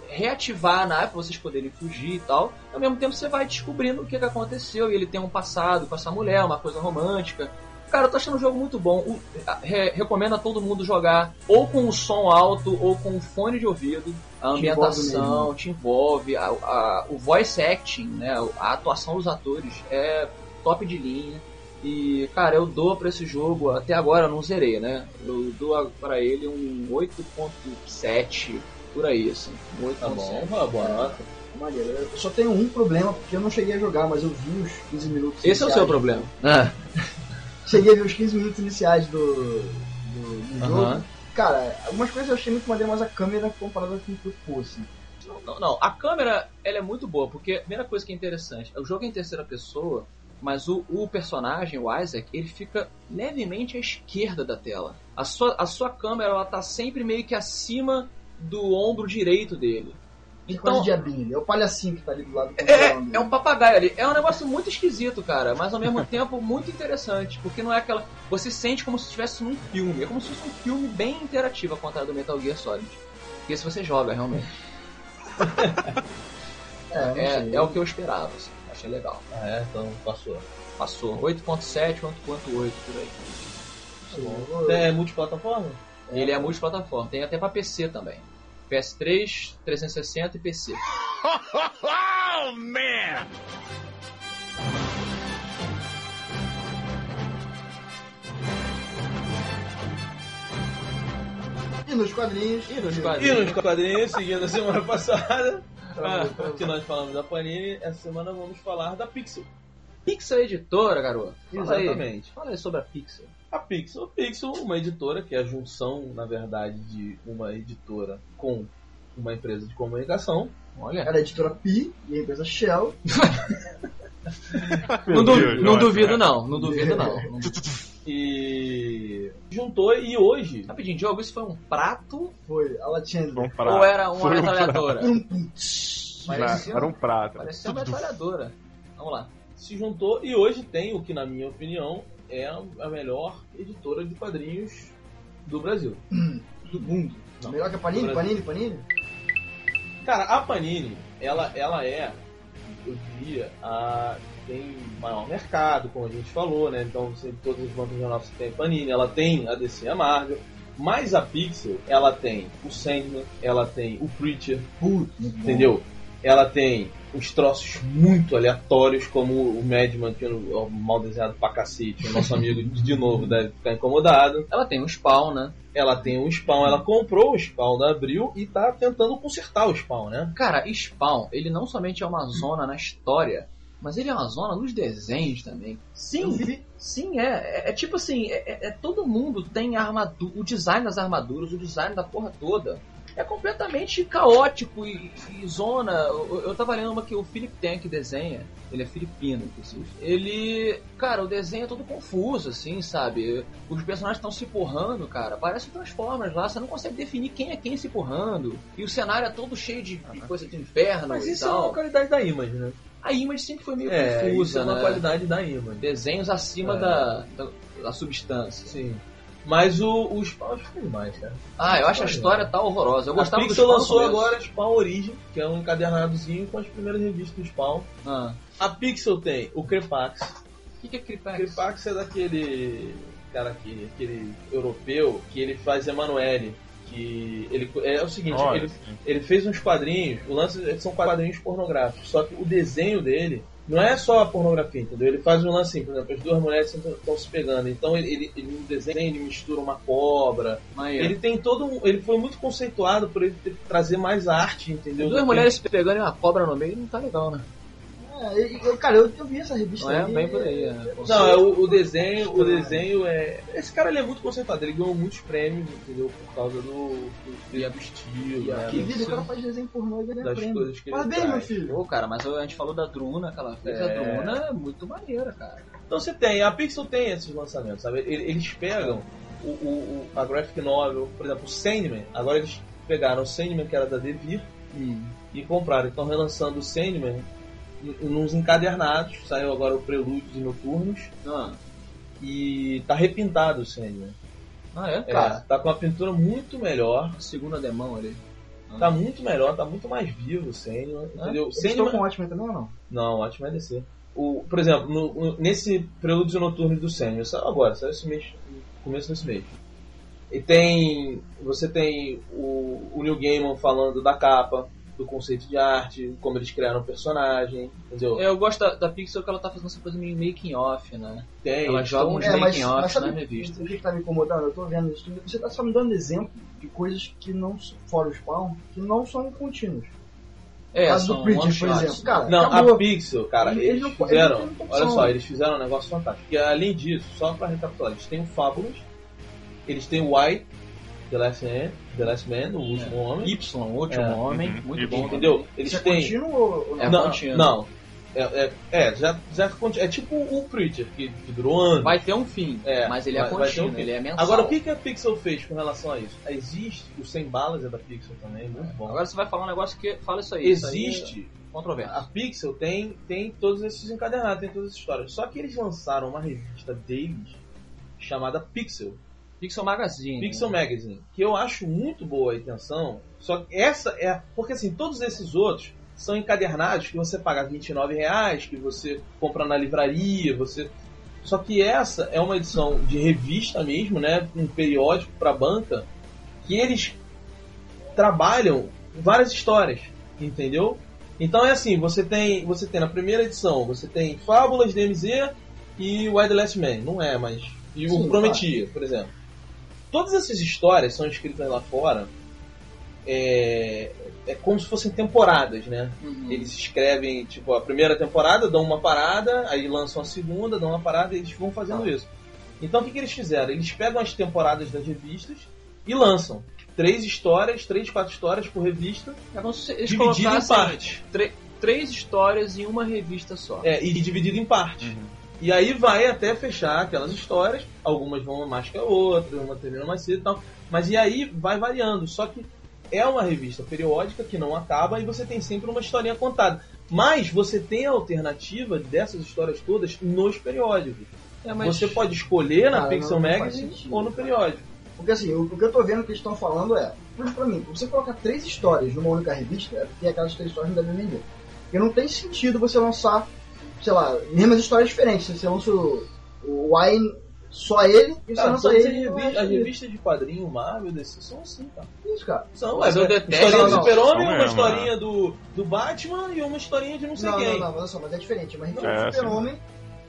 S3: reativar a nave para vocês poderem fugir e tal. Ao mesmo tempo você vai descobrindo o que, que aconteceu e ele tem um passado com essa mulher, uma coisa romântica. Cara, eu tô achando o jogo muito bom. O- re- recomendo a todo mundo jogar ou com o som alto ou com o fone de ouvido. A
S4: Te envolve
S3: ambientação te envolve, a- a- o voice acting, né, a atuação dos atores é top de linha. E, cara, eu dou pra esse jogo, até agora eu não zerei, né? Eu dou pra ele um 8.7 por aí, assim. Um 8.7.
S2: Tá bom, uma boa nota.
S4: Maneiro. Eu só tenho um problema, porque eu não cheguei a jogar, mas eu vi os 15 minutos
S3: Esse é o seu problema. Ah,
S4: Cheguei a ver os 15 minutos iniciais do, do, do jogo. Cara, algumas coisas eu achei muito maneiro, mas a câmera comparada com o que eu fosse.
S3: Não, não, a câmera ela é muito boa, porque a primeira coisa que é interessante, o jogo é em terceira pessoa, mas o, o personagem, o Isaac, ele fica levemente à esquerda da tela. A sua, a sua câmera ela tá sempre meio que acima do ombro direito dele.
S4: Então, quase diabinho. É o palhacinho que tá ali do lado
S3: é,
S4: controlando.
S3: é um papagaio ali. É um negócio muito esquisito, cara, mas ao mesmo tempo muito interessante, porque não é aquela. Você sente como se estivesse num filme. É como se fosse um filme bem interativo, ao contrário do Metal Gear Solid. Porque se você joga, realmente.
S4: É.
S3: É, é o que eu esperava, assim. Achei legal.
S2: Ah, é, então passou.
S3: Passou. 8.7, 8.8 por aí.
S4: Eu-
S2: É multiplataforma?
S3: Ele é multiplataforma. Tem até pra PC também. PS3, 360 e PC.
S5: Oh, man!
S4: E nos quadrinhos.
S3: E nos
S2: E
S3: quadrinhos?
S2: nos quadrinhos, seguindo a semana passada,
S4: Ah,
S2: que nós falamos da Panini, essa semana vamos falar da Pixel.
S3: Pixel Editora, garoto. Fala aí.
S2: Exatamente.
S3: Fala aí sobre a Pixel.
S2: A Pixel, a Pixel, uma editora que é a junção, na verdade, de uma editora com uma empresa de comunicação.
S3: Olha.
S4: Era a editora Pi e a empresa Shell.
S3: Não, du-
S1: Deus,
S3: não duvido,
S1: cara.
S3: não. Não duvido, não.
S2: E juntou e hoje
S3: Rapidinho, Diogo, isso foi um prato
S4: Foi a Latienda.
S1: Foi um prato.
S3: ou era uma
S1: Foi um
S3: metralhadora?
S1: prato.
S3: Parecia,
S1: Era um prato.
S3: parecia uma metralhadora. Vamos lá.
S2: se juntou e hoje tem o que, na minha opinião, é a melhor editora de quadrinhos do Brasil.
S3: Do mundo.
S2: Não.
S4: Melhor que a Panini? Panini? Panini?
S2: Cara, a Panini, ela, ela é, eu diria, a tem maior mercado, como a gente falou, né? Então, você, todas as bancas de jornal você tem a Panini, ela tem a DC e a Marvel. Mas a Pixel, ela tem o Sandman, ela tem o Preacher, entendeu? Ela tem uns troços muito aleatórios, como o Madman, que é o mal desenhado pra cacete, o nosso amigo de novo deve ficar incomodado.
S3: Ela tem um spawn, né?
S2: Ela tem o Spawn, ela comprou o Spawn da Abril e tá tentando consertar o Spawn, né?
S3: Cara, Spawn, ele não somente é uma zona na história, mas ele é uma zona nos desenhos também. Sim,
S4: vi.
S3: sim, é. É, é tipo assim, é, é- é todo mundo tem armadura, o design das armaduras, o design da porra toda. É completamente caótico e, e zona. Eu, eu tava lendo uma que o Philip Tank desenha, ele é filipino, inclusive. Ele. Cara, o desenho é todo confuso, assim, sabe? Os personagens estão se porrando, cara. Parece Transformers lá, você não consegue definir quem é quem se porrando. E o cenário é todo cheio de, de coisa de inferno
S2: Mas
S3: e
S2: isso é
S3: tal.
S2: uma qualidade da Image, né?
S3: A image sempre foi meio
S2: É, isso
S3: confusa,
S2: é uma
S3: né?
S2: qualidade da Image.
S3: Desenhos acima
S2: É.
S3: da, da, da substância.
S2: Sim. Mas o, o Spawn ficou demais, cara.
S3: Ah, eu acho a história tá horrorosa. Eu
S2: a
S3: gostava do
S2: Pixel
S3: Spawn no
S2: lançou agora Spawn Origin, que é um encadernadozinho com as primeiras revistas do Spawn.
S3: Ah.
S2: A Pixel tem o Crepax.
S3: O que, que é Cripax?
S2: Crepax é daquele cara aqui, aquele europeu, que ele faz Emanuele. Que ele é o seguinte, ele, ele fez uns quadrinhos, o lance é que são quadrinhos pornográficos, só que o desenho dele não é só a pornografia, entendeu? Ele faz um lance assim, por exemplo, as duas mulheres estão se pegando, então ele, ele, ele no desenho ele mistura uma cobra. Ele tem todo um, ele foi muito conceituado por ele ter- trazer mais arte, entendeu?
S3: Duas
S2: Do
S3: mulheres se pegando e uma cobra no meio não tá legal, né?
S4: É, e- e, cara, eu, eu vi essa revista
S3: Não é
S4: aí,
S3: bem por aí. né?
S2: que- Não, é o, o desenho, o desenho é. Esse cara ele é muito conceituado, ele ganhou muitos prêmios, entendeu? Por causa do, do, do estilo, né?
S4: Que vida, o cara faz desenho pornô e ganha
S2: das
S4: prêmio.
S2: coisas que ele
S4: Parabéns, meu filho.
S3: Pô, cara, mas a gente falou da Druna, aquela vez. A
S2: É.
S3: Druna é muito maneira, cara.
S2: Então você tem, a Pixel tem esses lançamentos, sabe? Ele- Eles pegam o, o- o- a graphic novel, por exemplo, o Sandman, agora eles pegaram o Sandman que era da Devir e compraram. Estão relançando o Sandman uns encadernados, saiu agora o Prelúdios e Noturnos
S3: Ah,
S2: e tá repintado o Sandman.
S3: ah é?
S2: É,
S3: Cara,
S2: tá com uma pintura muito melhor,
S3: segunda demão ali.
S2: tá muito melhor, tá muito mais vivo o Sandman, entendeu?
S4: Eles estão
S2: Sandman...
S4: com ótimo também ou não?
S2: Não, ótimo é DC. O, por exemplo, no- no- nesse Prelúdios e Noturnos do Sandman, saiu agora, saiu esse mês, começo desse mês. E tem. Você tem o, o Neil Gaiman falando da capa, do conceito de arte, como eles criaram o personagem, entendeu?
S3: Eu gosto da, da Pixel que ela tá fazendo essa coisa meio making off, né?
S2: Tem,
S3: ela
S2: eles
S3: joga uns
S4: É, mas,
S3: making offs
S4: sabe
S3: na revista.
S4: o que, que tá me incomodando? Eu tô vendo isso tudo. Você tá só me dando exemplo de coisas que não, fora o spawn, que não são contínuos.
S3: É,
S4: Caso do
S3: one
S4: por
S3: shots.
S4: exemplo. Cara,
S2: Não,
S4: acabou.
S2: a Pixel, cara,
S4: Eles-
S2: eles,
S4: não-
S2: fizeram.
S4: eles
S2: olha só, eles fizeram um negócio fantástico. E além disso, só pra recapitular, eles têm o Fábulas, eles têm o White, The Last Man, The Last Man, o último homem.
S3: Y, o último
S2: É.
S3: homem,
S1: Uhum.
S3: muito
S1: Y.
S3: bom.
S2: Entendeu? Eles
S4: Isso é
S2: têm.
S4: contínuo ou não?
S3: É
S2: não, não. É, é, é, já, já conti- é tipo o Preacher, que, que durou anos.
S3: Vai ter um fim,
S2: É,
S3: mas ele é
S2: vai- vai ter
S3: contínuo,
S2: um fim.
S3: ele é mensal.
S2: Agora, o que, que a Pixel fez com relação a isso? Existe, o Sem Balas é da Pixel também, muito bom.
S3: Agora você vai falar um negócio que fala isso aí. isso aí
S2: Existe,
S3: é controverso.
S2: a Pixel tem, tem todos esses encadernados, tem todas essas histórias. Só que eles lançaram uma revista deles chamada Pixel.
S3: Pixel Magazine.
S2: Pixel Magazine, que eu acho muito boa a intenção, só que essa é. Porque assim, todos esses outros são encadernados que você paga 29 reais, que você compra na livraria, você. Só que essa é uma edição de revista mesmo, né? Um periódico para banca, que eles trabalham várias histórias, entendeu? Então é assim, você tem, você tem na primeira edição, você tem Fábulas DMZ e o Wild Last Man, não é, mas e o Prometia, por exemplo. Todas essas histórias são escritas lá fora é, é como se fossem temporadas, né?
S3: Uhum.
S2: Eles escrevem, tipo, a primeira temporada, dão uma parada, aí lançam a segunda, dão uma parada, e eles vão fazendo isso. Então o que, que eles fizeram? Eles pegam as temporadas das revistas e lançam três histórias, três, quatro histórias por revista,
S3: É como se eles
S2: dividido em partes.
S3: três histórias em uma revista só.
S2: É, e dividido em partes. E aí vai até fechar aquelas histórias, algumas vão mais que a outra, uma termina mais cedo e tal. Mas e aí vai variando. Só que é uma revista periódica que não acaba e você tem sempre uma historinha contada. Mas você tem a alternativa dessas histórias todas nos periódicos.
S3: É, mas
S2: Você pode escolher na
S4: Cara,
S2: Pixel Magazine
S4: sentido,
S2: ou no periódico.
S4: Porque assim, o, o que eu tô vendo que eles estão falando é, por exemplo, pra mim, você colocar três histórias numa única revista, porque aquelas três histórias não devem vender. Porque não tem sentido você lançar, sei lá, mesmas histórias diferentes. Você lança o, o Wine, só ele, e você
S2: Cara, as
S4: ele. o
S2: revistas,
S4: resto
S2: as revistas de quadrinho Marvel desse são assim, cara.
S4: Isso, cara.
S2: São,
S3: Mas
S2: é,
S3: eu
S2: é,
S3: detesto-
S2: historinha do
S4: Não, não,
S2: Super-Homem, uma historinha do, do Batman e uma historinha de não sei
S4: Não,
S2: quem.
S4: não, não, mas olha só, mas é diferente. Uma revista
S1: É,
S4: do
S1: sim.
S4: Super-Homem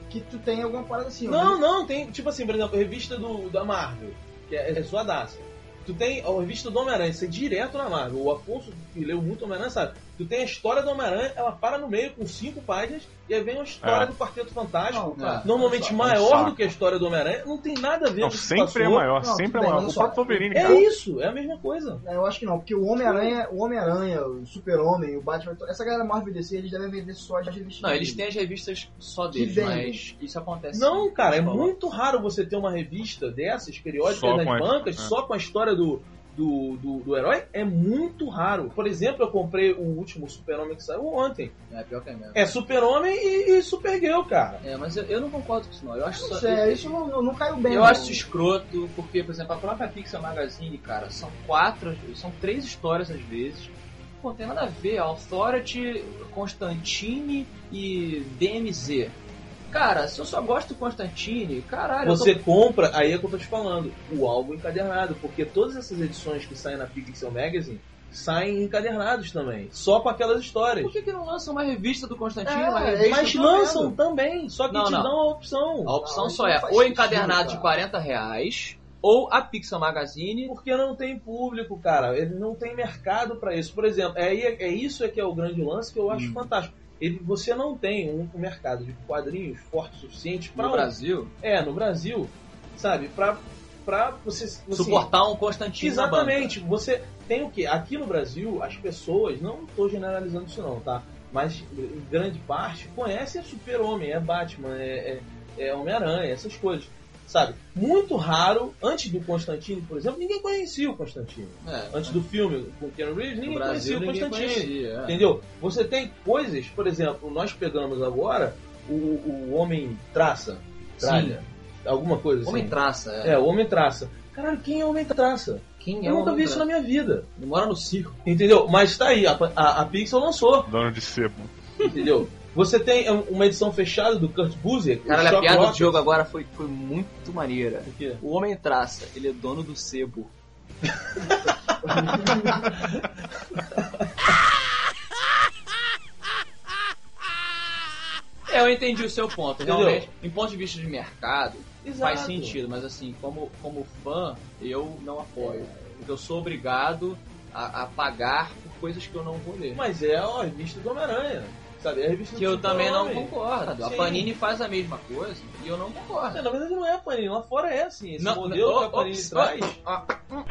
S4: que tu tem alguma parada assim.
S2: Não, não, tem, tipo assim, por exemplo, a revista do, da Marvel, que é, é zoadaça. Tu tem a revista do Homem-Aranha, isso é direto na Marvel. O Afonso, que leu muito Homem-Aranha, sabe? Tu tem a história do Homem-Aranha, ela para no meio com cinco páginas, e aí vem uma história
S1: É.
S2: do Quarteto Fantástico,
S4: Não, cara,
S2: normalmente
S4: só,
S2: maior do que a história do Homem-Aranha, não tem nada a ver
S1: Não,
S2: com
S1: sempre é maior,
S4: Não,
S1: sempre é maior. O
S4: só.
S1: próprio Wolverine,
S2: É
S1: cara.
S2: isso, é a mesma coisa.
S4: É, Eu acho que não, porque o Homem-Aranha, o Homem-Aranha, o Super-Homem, o Batman, essa galera Marvel e DC, eles devem vender só as revistas.
S3: Não, eles têm as revistas só deles, mas isso acontece.
S2: Não, cara, é muito raro você ter uma revista dessas, periódicas
S1: Só
S2: nas bancas,
S1: é.
S2: só com a história do, do, do, do herói. É muito raro. Por exemplo, eu comprei o último Super-Homem que saiu ontem.
S3: É pior que é mesmo.
S2: É Super-Homem e, e Supergirl, cara.
S3: É, mas eu, eu não concordo com isso não. Eu acho
S4: Não
S3: só-
S4: sei,
S3: eu-
S4: isso não, não, não caiu bem.
S3: Eu
S4: não.
S3: acho isso escroto, porque, por exemplo, a própria Pixel Magazine, cara, são quatro, são três histórias às vezes. Pô, não tem nada a ver. Authority, Constantine e DMZ. Cara, se eu só gosto do Constantine, caralho,
S2: Você
S3: tô...
S2: compra, aí é que eu tô te falando, o álbum encadernado, porque todas essas edições que saem na Pixel Magazine saem encadernados também, só com aquelas histórias.
S3: Por que, que não lançam uma revista do Constantine?
S4: É,
S3: uma revista
S2: Mas lançam
S4: vendo.
S2: também, só que
S3: Não,
S2: te
S3: não.
S2: dão a opção.
S3: A opção
S4: Não,
S3: só é ou
S4: sentido,
S3: encadernado de
S4: cara.
S3: 40 reais, ou a Pixel Magazine.
S2: Porque não tem público, cara. Ele não tem mercado pra isso. Por exemplo, é, é isso é que é o grande lance que eu acho fantástico. Ele, você não tem um, um mercado de quadrinhos forte o suficiente para
S3: No Brasil,
S2: É, no Brasil, sabe? Pra, pra você. assim,
S3: suportar um banca.
S2: Exatamente. Você tem o quê? Aqui no Brasil, as pessoas, não estou generalizando isso não, tá? Mas em grande parte conhecem Super-Homem, é Batman, é, é, é Homem-Aranha, essas coisas. Sabe? Muito raro, antes do Constantine, por exemplo, ninguém conhecia o Constantine.
S3: É,
S2: Antes do filme com o Keanu Reeves, ninguém
S3: Brasil
S2: conhecia o
S3: ninguém
S2: Constantine.
S3: conhecia. é.
S2: Entendeu? Você tem coisas, por exemplo, nós pegamos agora o, o Homem Traça, Tralha, alguma coisa assim.
S3: Homem traça, é.
S2: É, o Homem Traça. Caralho, quem é o Homem Traça?
S3: Quem é
S2: Eu
S3: o
S2: nunca vi isso na minha vida.
S3: Ele mora no circo.
S2: Entendeu? Mas tá aí, a, a, a Pixel lançou,
S1: Dono de sebo.
S2: entendeu? Você tem um- uma edição fechada do Kurt Busiek. o
S3: Caralho, a piada do jogo agora foi, foi muito maneira.
S2: O quê?
S3: O Homem Traça, ele é dono do sebo. É, eu entendi o seu ponto.
S2: Entendeu?
S3: Realmente, em ponto de vista de mercado,
S2: Exato.
S3: faz sentido, mas assim, como, como fã, eu não apoio. Porque eu sou obrigado a, a pagar por coisas que eu não vou ler.
S2: Mas é a revista do Homem-Aranha. Sabe? É a revista
S3: Que eu também não concordo. A
S2: Sim.
S3: Panini faz a mesma coisa e eu não concordo.
S2: É, na verdade não é a Panini, lá fora é assim. Esse
S3: Não,
S2: modelo
S3: não,
S2: que a Panini
S3: ops,
S2: traz.
S3: ah, hum.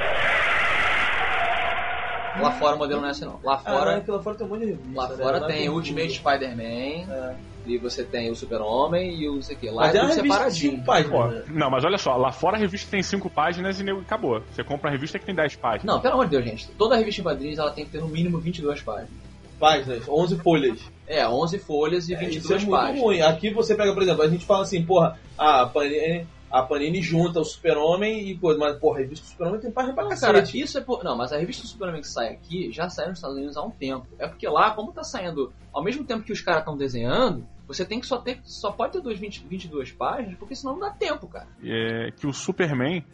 S3: Lá fora o modelo não é assim não. Lá
S2: Ah, não,
S3: fora,
S2: é que lá fora tem um monte de revista.
S3: lá
S2: né?
S3: fora
S2: Lá
S3: tem
S2: tudo.
S3: Ultimate Spider-Man,
S2: É.
S3: e você tem o Super-Homem e o não sei o que. Lá
S2: Mas é
S3: é
S2: revista de
S3: separadinho.
S2: cinco páginas.
S1: Pô,
S2: né?
S1: não, mas olha só, lá fora a revista tem 5 páginas e acabou. Você compra a revista que tem 10 páginas.
S3: Não, pelo amor de Deus, gente. Toda revista em quadrinhos ela tem que ter no mínimo 22 páginas.
S2: Páginas, 11 folhas.
S3: É, 11 folhas e
S2: É, isso é
S3: 22
S2: muito
S3: páginas.
S2: ruim. Aqui você pega, por exemplo, a gente fala assim, porra, a Panini, a Panini junta o Super-Homem e coisa, mas porra, a revista do Super-Homem tem página pra cacete.
S3: cara, isso é por... Não, mas a revista do Superman que sai aqui já saiu nos Estados Unidos há um tempo. É porque lá, como tá saindo ao mesmo tempo que os caras estão desenhando, você tem que só ter. Só pode ter duas, 20, 22 páginas, porque senão não dá tempo, cara.
S1: É, que o Superman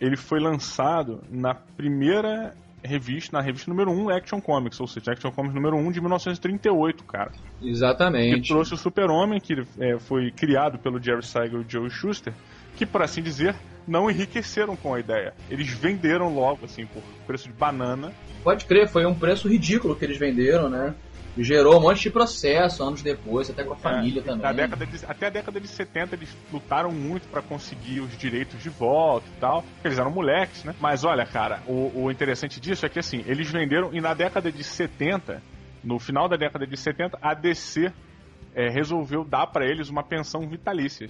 S1: ele foi lançado na primeira revista, na revista número 1 Action Comics, ou seja, Action Comics número 1 de 1938, cara. Que
S3: Exatamente.
S1: trouxe o Super-Homem, que é, foi criado pelo Jerry Siegel e Joe Schuster, que, por assim dizer, não enriqueceram com a ideia. Eles venderam logo, assim, por preço de banana.
S3: Pode crer, foi um preço ridículo que eles venderam, né? Gerou um monte de processo anos depois, até com a família
S1: É,
S3: também.
S1: década de- até a década de 70 eles lutaram muito pra conseguir os direitos de volta e tal. porque Eles eram moleques, né? Mas olha, cara, o, o interessante disso é que assim, eles venderam e na década de 70, no final da década de 70, a DC é, resolveu dar pra eles uma pensão vitalícia.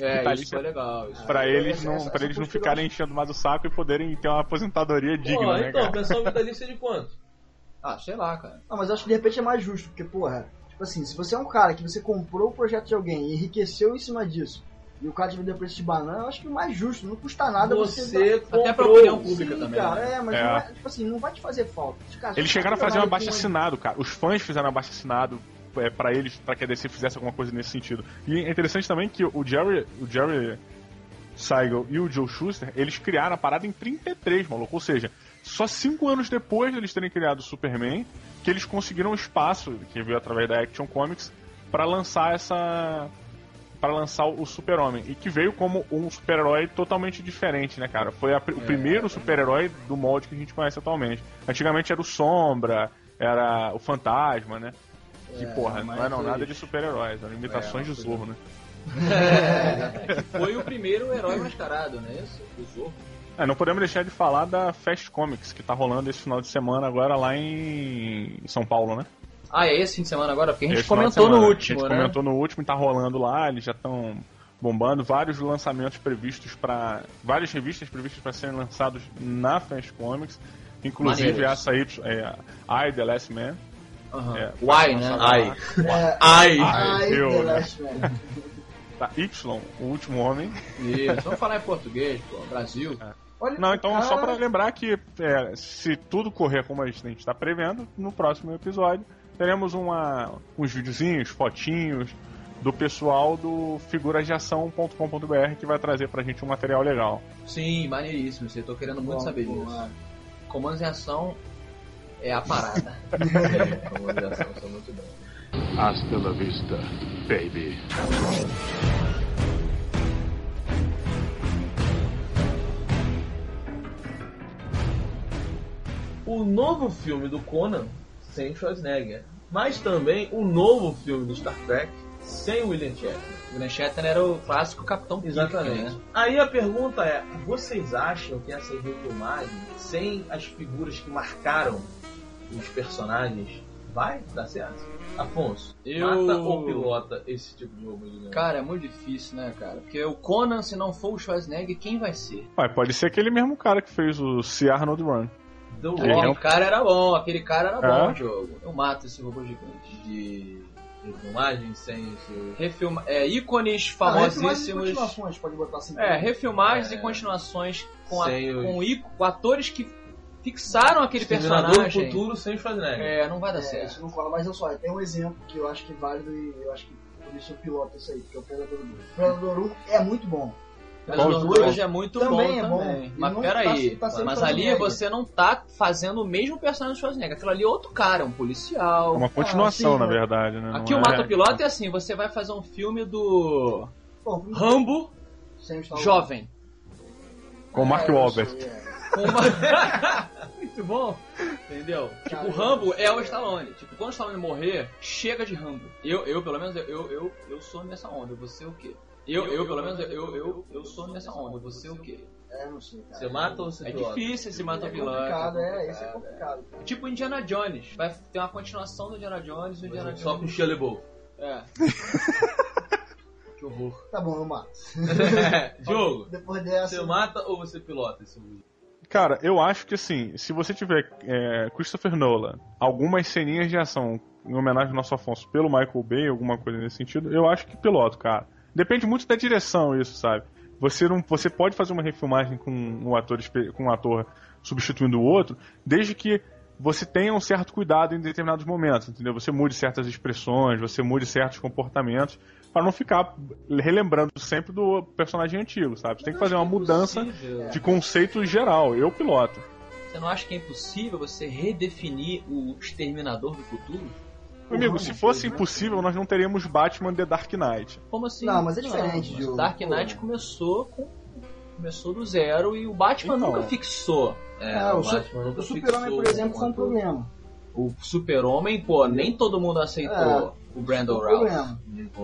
S3: É,
S1: Vitalícia
S3: isso foi legal. Isso
S1: Pra
S4: Ah,
S1: eles não,
S4: essa-
S1: pra
S4: essa
S1: eles não ficarem enchendo mais o saco e poderem ter uma aposentadoria digna,
S2: Pô,
S1: né,
S2: então,
S1: cara?
S2: pensão vitalícia de quanto?
S3: Ah, sei lá, cara.
S4: Não, mas eu acho que de repente é mais justo, porque, porra, tipo assim, se você é um cara que você comprou o projeto de alguém e enriqueceu em cima disso, e o cara te vendeu preço de banana, eu acho que é mais justo, não custa nada você.
S2: Você
S3: Até pra
S2: comprou.
S3: opinião pública
S4: Sim,
S3: também.
S4: cara,
S3: né?
S4: é, mas
S1: É.
S4: não é, tipo assim, não vai te fazer falta. Os caras
S1: Eles chegaram a fazer um abaixo assinado, cara. Os fãs fizeram um abaixo assinado é, para eles, para que a DC fizesse alguma coisa nesse sentido. E é interessante também que o Jerry, o Jerry Siegel e o Joe Schuster, eles criaram a parada em 33, maluco. Ou seja, só cinco anos depois de eles terem criado o Superman, que eles conseguiram o espaço, que veio através da Action Comics, para lançar essa para lançar o Super-Homem e que veio como um super-herói totalmente diferente, né, cara? Foi a o primeiro super-herói do molde que a gente conhece atualmente. Antigamente era o Sombra, era o Fantasma, né? Que, porra, não eram
S3: foi-
S1: nada de super-heróis, eram imitações
S3: É,
S1: de Zorro, né?
S3: Foi o primeiro herói mascarado, né? Isso, o Zorro.
S1: É, não podemos deixar de falar da Fast Comics, que tá rolando esse final de semana agora lá em São Paulo, né?
S3: Ah, é esse fim de semana agora? Porque a gente
S1: Esse
S3: comentou no último,
S1: A gente
S3: né?
S1: comentou no último e tá rolando lá, eles já estão bombando. Vários lançamentos previstos para Várias revistas previstas para serem lançados na Fast Comics. Inclusive
S3: Maneiros.
S1: essa Y, é, I, The Last Man. É,
S3: Why, né?
S4: É,
S2: Ai!
S4: ai,
S1: eu,
S4: The
S1: né?
S4: Last Man.
S1: Tá, Y, O Último Homem.
S3: Isso. Vamos falar em português, pô. Brasil.
S4: Olha,
S1: Não, então só
S4: cara,
S1: para lembrar que é, se tudo correr como a gente está prevendo, no próximo episódio teremos uma, uns videozinhos, fotinhos do pessoal do figurasdeação.com.br que vai trazer pra gente um material legal.
S3: Sim, maneiríssimo. Eu tô querendo muito
S4: Bom,
S3: saber
S4: bom,
S3: disso. Comandos em ação é a parada.
S2: É, comandos de ação são muito bons.
S7: Hasta la vista, baby.
S2: O novo filme do Conan sem Schwarzenegger, mas também o novo filme do Star Trek sem William Shatner.
S3: o William Shatner era o clássico Capitão Kirk,
S2: Exatamente.
S3: né?
S2: Aí a pergunta é: vocês acham que essa refilmagem, sem as figuras que marcaram os personagens, vai dar certo? Afonso,
S3: Eu-
S2: mata ou pilota esse tipo de gigante?
S3: Cara, é muito difícil, né, cara? Porque o Conan, se não for o Schwarzenegger, quem vai ser?
S1: Ué, pode ser aquele mesmo cara que fez o C. Arnold Run.
S3: Aquele
S1: é um-
S3: cara era bom, aquele cara era
S1: É?
S3: bom, jogo. Eu mato esse robô gigante.
S2: de refilmagem sem.
S3: Refilma... É, ícones
S4: Ah, refilmagens e
S3: famosíssimos.
S4: continuações, pode botar assim.
S3: É, refilmagens
S2: É.
S3: e continuações com, a-
S2: Sem os-
S3: com, com atores que fixaram aquele personagem.
S2: futuro sem Schwarzenegger.
S3: É, não vai dar
S4: É,
S3: certo.
S4: isso não cola, mas olha só, tem um exemplo que eu acho que é válido e eu acho que por isso eu piloto isso aí, que é o Predador 2. O Predador 1 é muito bom.
S3: Mas
S1: Qual
S3: o dois
S1: dois?
S3: é muito
S4: Também
S3: bom
S4: é bom.
S3: também.
S4: Ele
S3: Mas peraí,
S4: tá- tá
S3: mas ali você não tá fazendo o mesmo personagem do Schwarzenegger. Aquilo ali é outro cara, é um
S1: É
S3: policial.
S1: uma continuação,
S4: sim,
S1: na verdade, né?
S3: Aqui
S1: Não
S3: o
S1: é-
S3: Mata Piloto é assim, você vai fazer um filme do
S4: Bom,
S3: Rambo jovem.
S1: Com o Mark
S4: É, eu
S1: Wahlberg.
S4: é.
S3: Com uma- Muito bom. Entendeu? Tipo, o Rambo é o Stallone. Tipo, quando o Stallone morrer, chega de Rambo. Eu, eu pelo menos, eu, eu, eu sou nessa onda. Você o quê? Eu, eu, pelo menos, eu, eu, eu sou nessa onda. Você o quê?
S4: É, não sei, cara.
S2: Você mata ou você
S3: É
S2: pilota?
S3: difícil esse mata
S4: É
S3: piloto.
S4: complicado, é, isso é complicado.
S3: Tipo Indiana Jones. Vai ter uma continuação do Indiana Jones. O Indiana
S2: Só com
S3: Jones.
S2: Shelley Bow.
S3: É. que horror.
S4: Tá bom, eu mato.
S2: Diogo,
S4: Depois dessa.
S2: você mata ou você pilota esse vídeo?
S1: Cara, eu acho que assim, se você tiver é, Christopher Nolan, algumas ceninhas de ação em homenagem ao nosso Afonso pelo Michael Bay, alguma coisa nesse sentido, eu acho que piloto, cara. Depende muito da direção isso, sabe? Você não, você pode fazer uma refilmagem com um ator com um ator substituindo o outro, desde que você tenha um certo cuidado em determinados momentos, entendeu? Você mude certas expressões, você mude certos comportamentos, para não ficar relembrando sempre do personagem antigo, sabe? Você tem que fazer uma mudança
S3: Impossível.
S1: de conceito geral. Eu piloto.
S3: Você não acha que é impossível você redefinir o Exterminador do Futuro?
S1: Amigo, se fosse impossível, nós não teríamos Batman The Dark Knight.
S3: Como assim?
S4: Não, mas é diferente,
S3: Não. Dark Knight
S4: Pô.
S3: começou com. Começou do zero e o Batman
S1: Então.
S3: nunca fixou.
S2: É,
S4: Ah, o
S2: nunca
S4: O Super-Homem, por exemplo, foi um problema.
S3: O Super-Homem, pô, nem todo mundo aceitou
S4: É.
S3: o Brandon Routh.
S4: problema.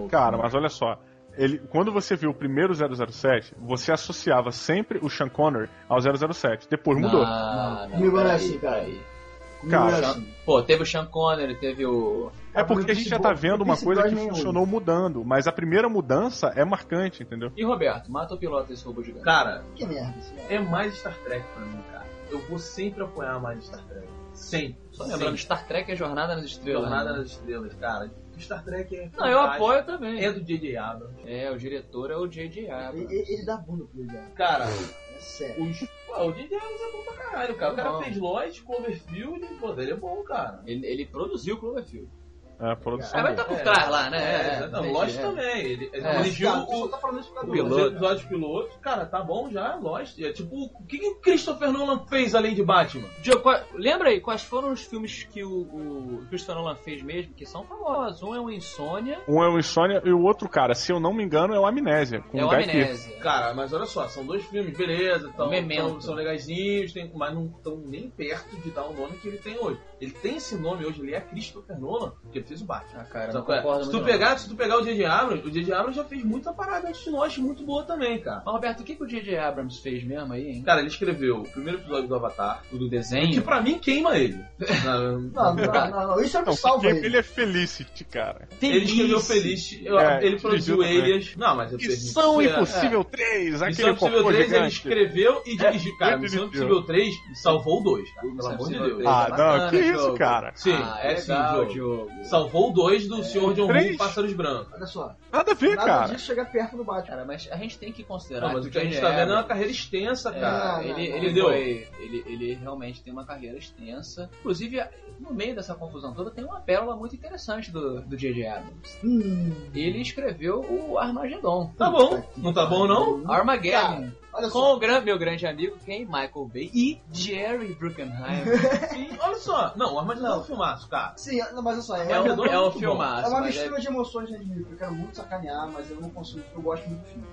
S1: Cara, mas olha só. Ele, quando você viu o primeiro 007, você associava sempre o Sean Connery ao 007. Depois mudou.
S3: Não, não,
S4: Comigo não é
S3: peraí,
S4: assim, cara.
S3: peraí.
S1: Cara,
S4: Não é assim.
S3: Pô, teve o Sean Connery, teve o.
S1: é porque a gente já tá vendo uma coisa que funcionou mudando. Mas a primeira mudança é marcante, entendeu?
S3: E Roberto, mata o piloto desse robô gigante.
S2: Cara,
S4: Que merda isso, né?
S2: é mais Star Trek pra mim, cara. Eu vou sempre apoiar mais Star Trek. Sempre.
S3: Só lembrando, Star Trek é Jornada nas Estrelas.
S2: Jornada
S3: né?
S2: nas Estrelas, cara. Star Trek é.
S3: Não, eu apoio também.
S2: É do J.J. Abrams.
S3: É, o diretor é o J.J.
S4: Ele,
S3: Abrams.
S4: ele- ele dá bunda pro ele,
S2: Cara,
S4: é sério.
S2: os. Pô, o J.J. Abrams é bom pra caralho, cara. O cara
S3: Não.
S2: fez Lost, Cloverfield, pô, ele é bom, cara.
S3: Ele, ele produziu o Cloverfield.
S1: É, a produção.
S3: É, mas tá por trás lá, né?
S2: É, não, Lost
S3: é.
S2: também. Ele, ele
S3: É.
S4: só
S2: o,
S4: tá falando isso
S3: o
S4: do
S3: piloto.
S2: episódios pilotos. Cara, tá bom já, Lost. É tipo, o que, que o Christopher Nolan fez além de Batman?
S3: Diogo, qual- lembra aí, quais foram os filmes que o, o Christopher Nolan fez mesmo, que são famosos? Um é o Insônia,
S1: Um é o Insônia e o outro, cara, se eu não me engano, é o Amnésia. Com
S3: é o. Amnésia.
S2: Cara, mas olha só, são dois filmes, beleza, tão, tão- são legaisinhos, tem- mas não estão nem perto de dar o nome que ele tem hoje. Ele tem esse nome hoje, ele é Christopher Nolan, porque fez o Batman.
S3: Ah, cara, não
S2: é?
S3: concordo
S2: se, tu pegar, se tu pegar o J.J. Abrams, o J.J. Abrams já fez muita parada antes de Lost, muito boa também, cara.
S3: Mas, Roberto, o que, que o J.J. Abrams fez mesmo aí, hein?
S2: Cara, ele escreveu o primeiro episódio do Avatar,
S3: O do
S2: que
S3: desenho?
S2: pra mim queima ele.
S4: Não, não, não, não, isso é o que salva ele.
S1: ele é Felicity, cara.
S2: Ele escreveu Feliz, eu-
S1: É,
S2: ele produziu. Elias. Não, mas eu
S1: Missão
S2: é,
S1: Impossível 3,
S2: Missão
S1: aquele
S2: Impossível
S1: cocô
S2: 3 ele escreveu e dirigiu. Cara, Missão. Impossível 3 salvou o 2, cara. Pelo
S3: Missão
S2: amor de
S3: Impossível
S2: Deus.
S3: 3.
S1: Ah, não, que isso, cara.
S2: Sim,
S3: ah,
S2: é sim.
S3: Diogo.
S2: Salvou 2 do Senhor John Woo
S1: Três?
S2: Pássaros Brancos.
S4: Olha só.
S1: Nada a ver,
S4: Nada
S1: cara.
S4: disso chega perto do Batman.
S3: Cara, mas a gente tem que considerar
S2: Não, mas o
S3: que
S2: a gente tá vendo é uma carreira extensa,
S3: É,
S2: cara.
S4: não,
S3: ele,
S4: não,
S3: ele, foi, ele, ele realmente tem uma carreira extensa. Inclusive, no meio dessa confusão toda, tem uma pérola muito interessante do do J.J. Abrams.
S4: Hum,
S3: Ele escreveu o Armagedon.
S2: Tá bom, não tá bom não?
S3: Armageddon.
S4: Olha
S3: Com
S4: só.
S3: o gran- meu grande amigo, quem? Michael Bay e Jerry Bruckheimer.
S2: Sim, olha só. Não, o Armagedon é um filmaço, cara.
S4: Sim, não, mas olha só. É,
S3: É um, é um filmaço.
S4: é uma
S3: mas é-
S4: mistura de emoções mim. Eu quero muito sacanear, mas eu não consigo, porque eu gosto muito do filme.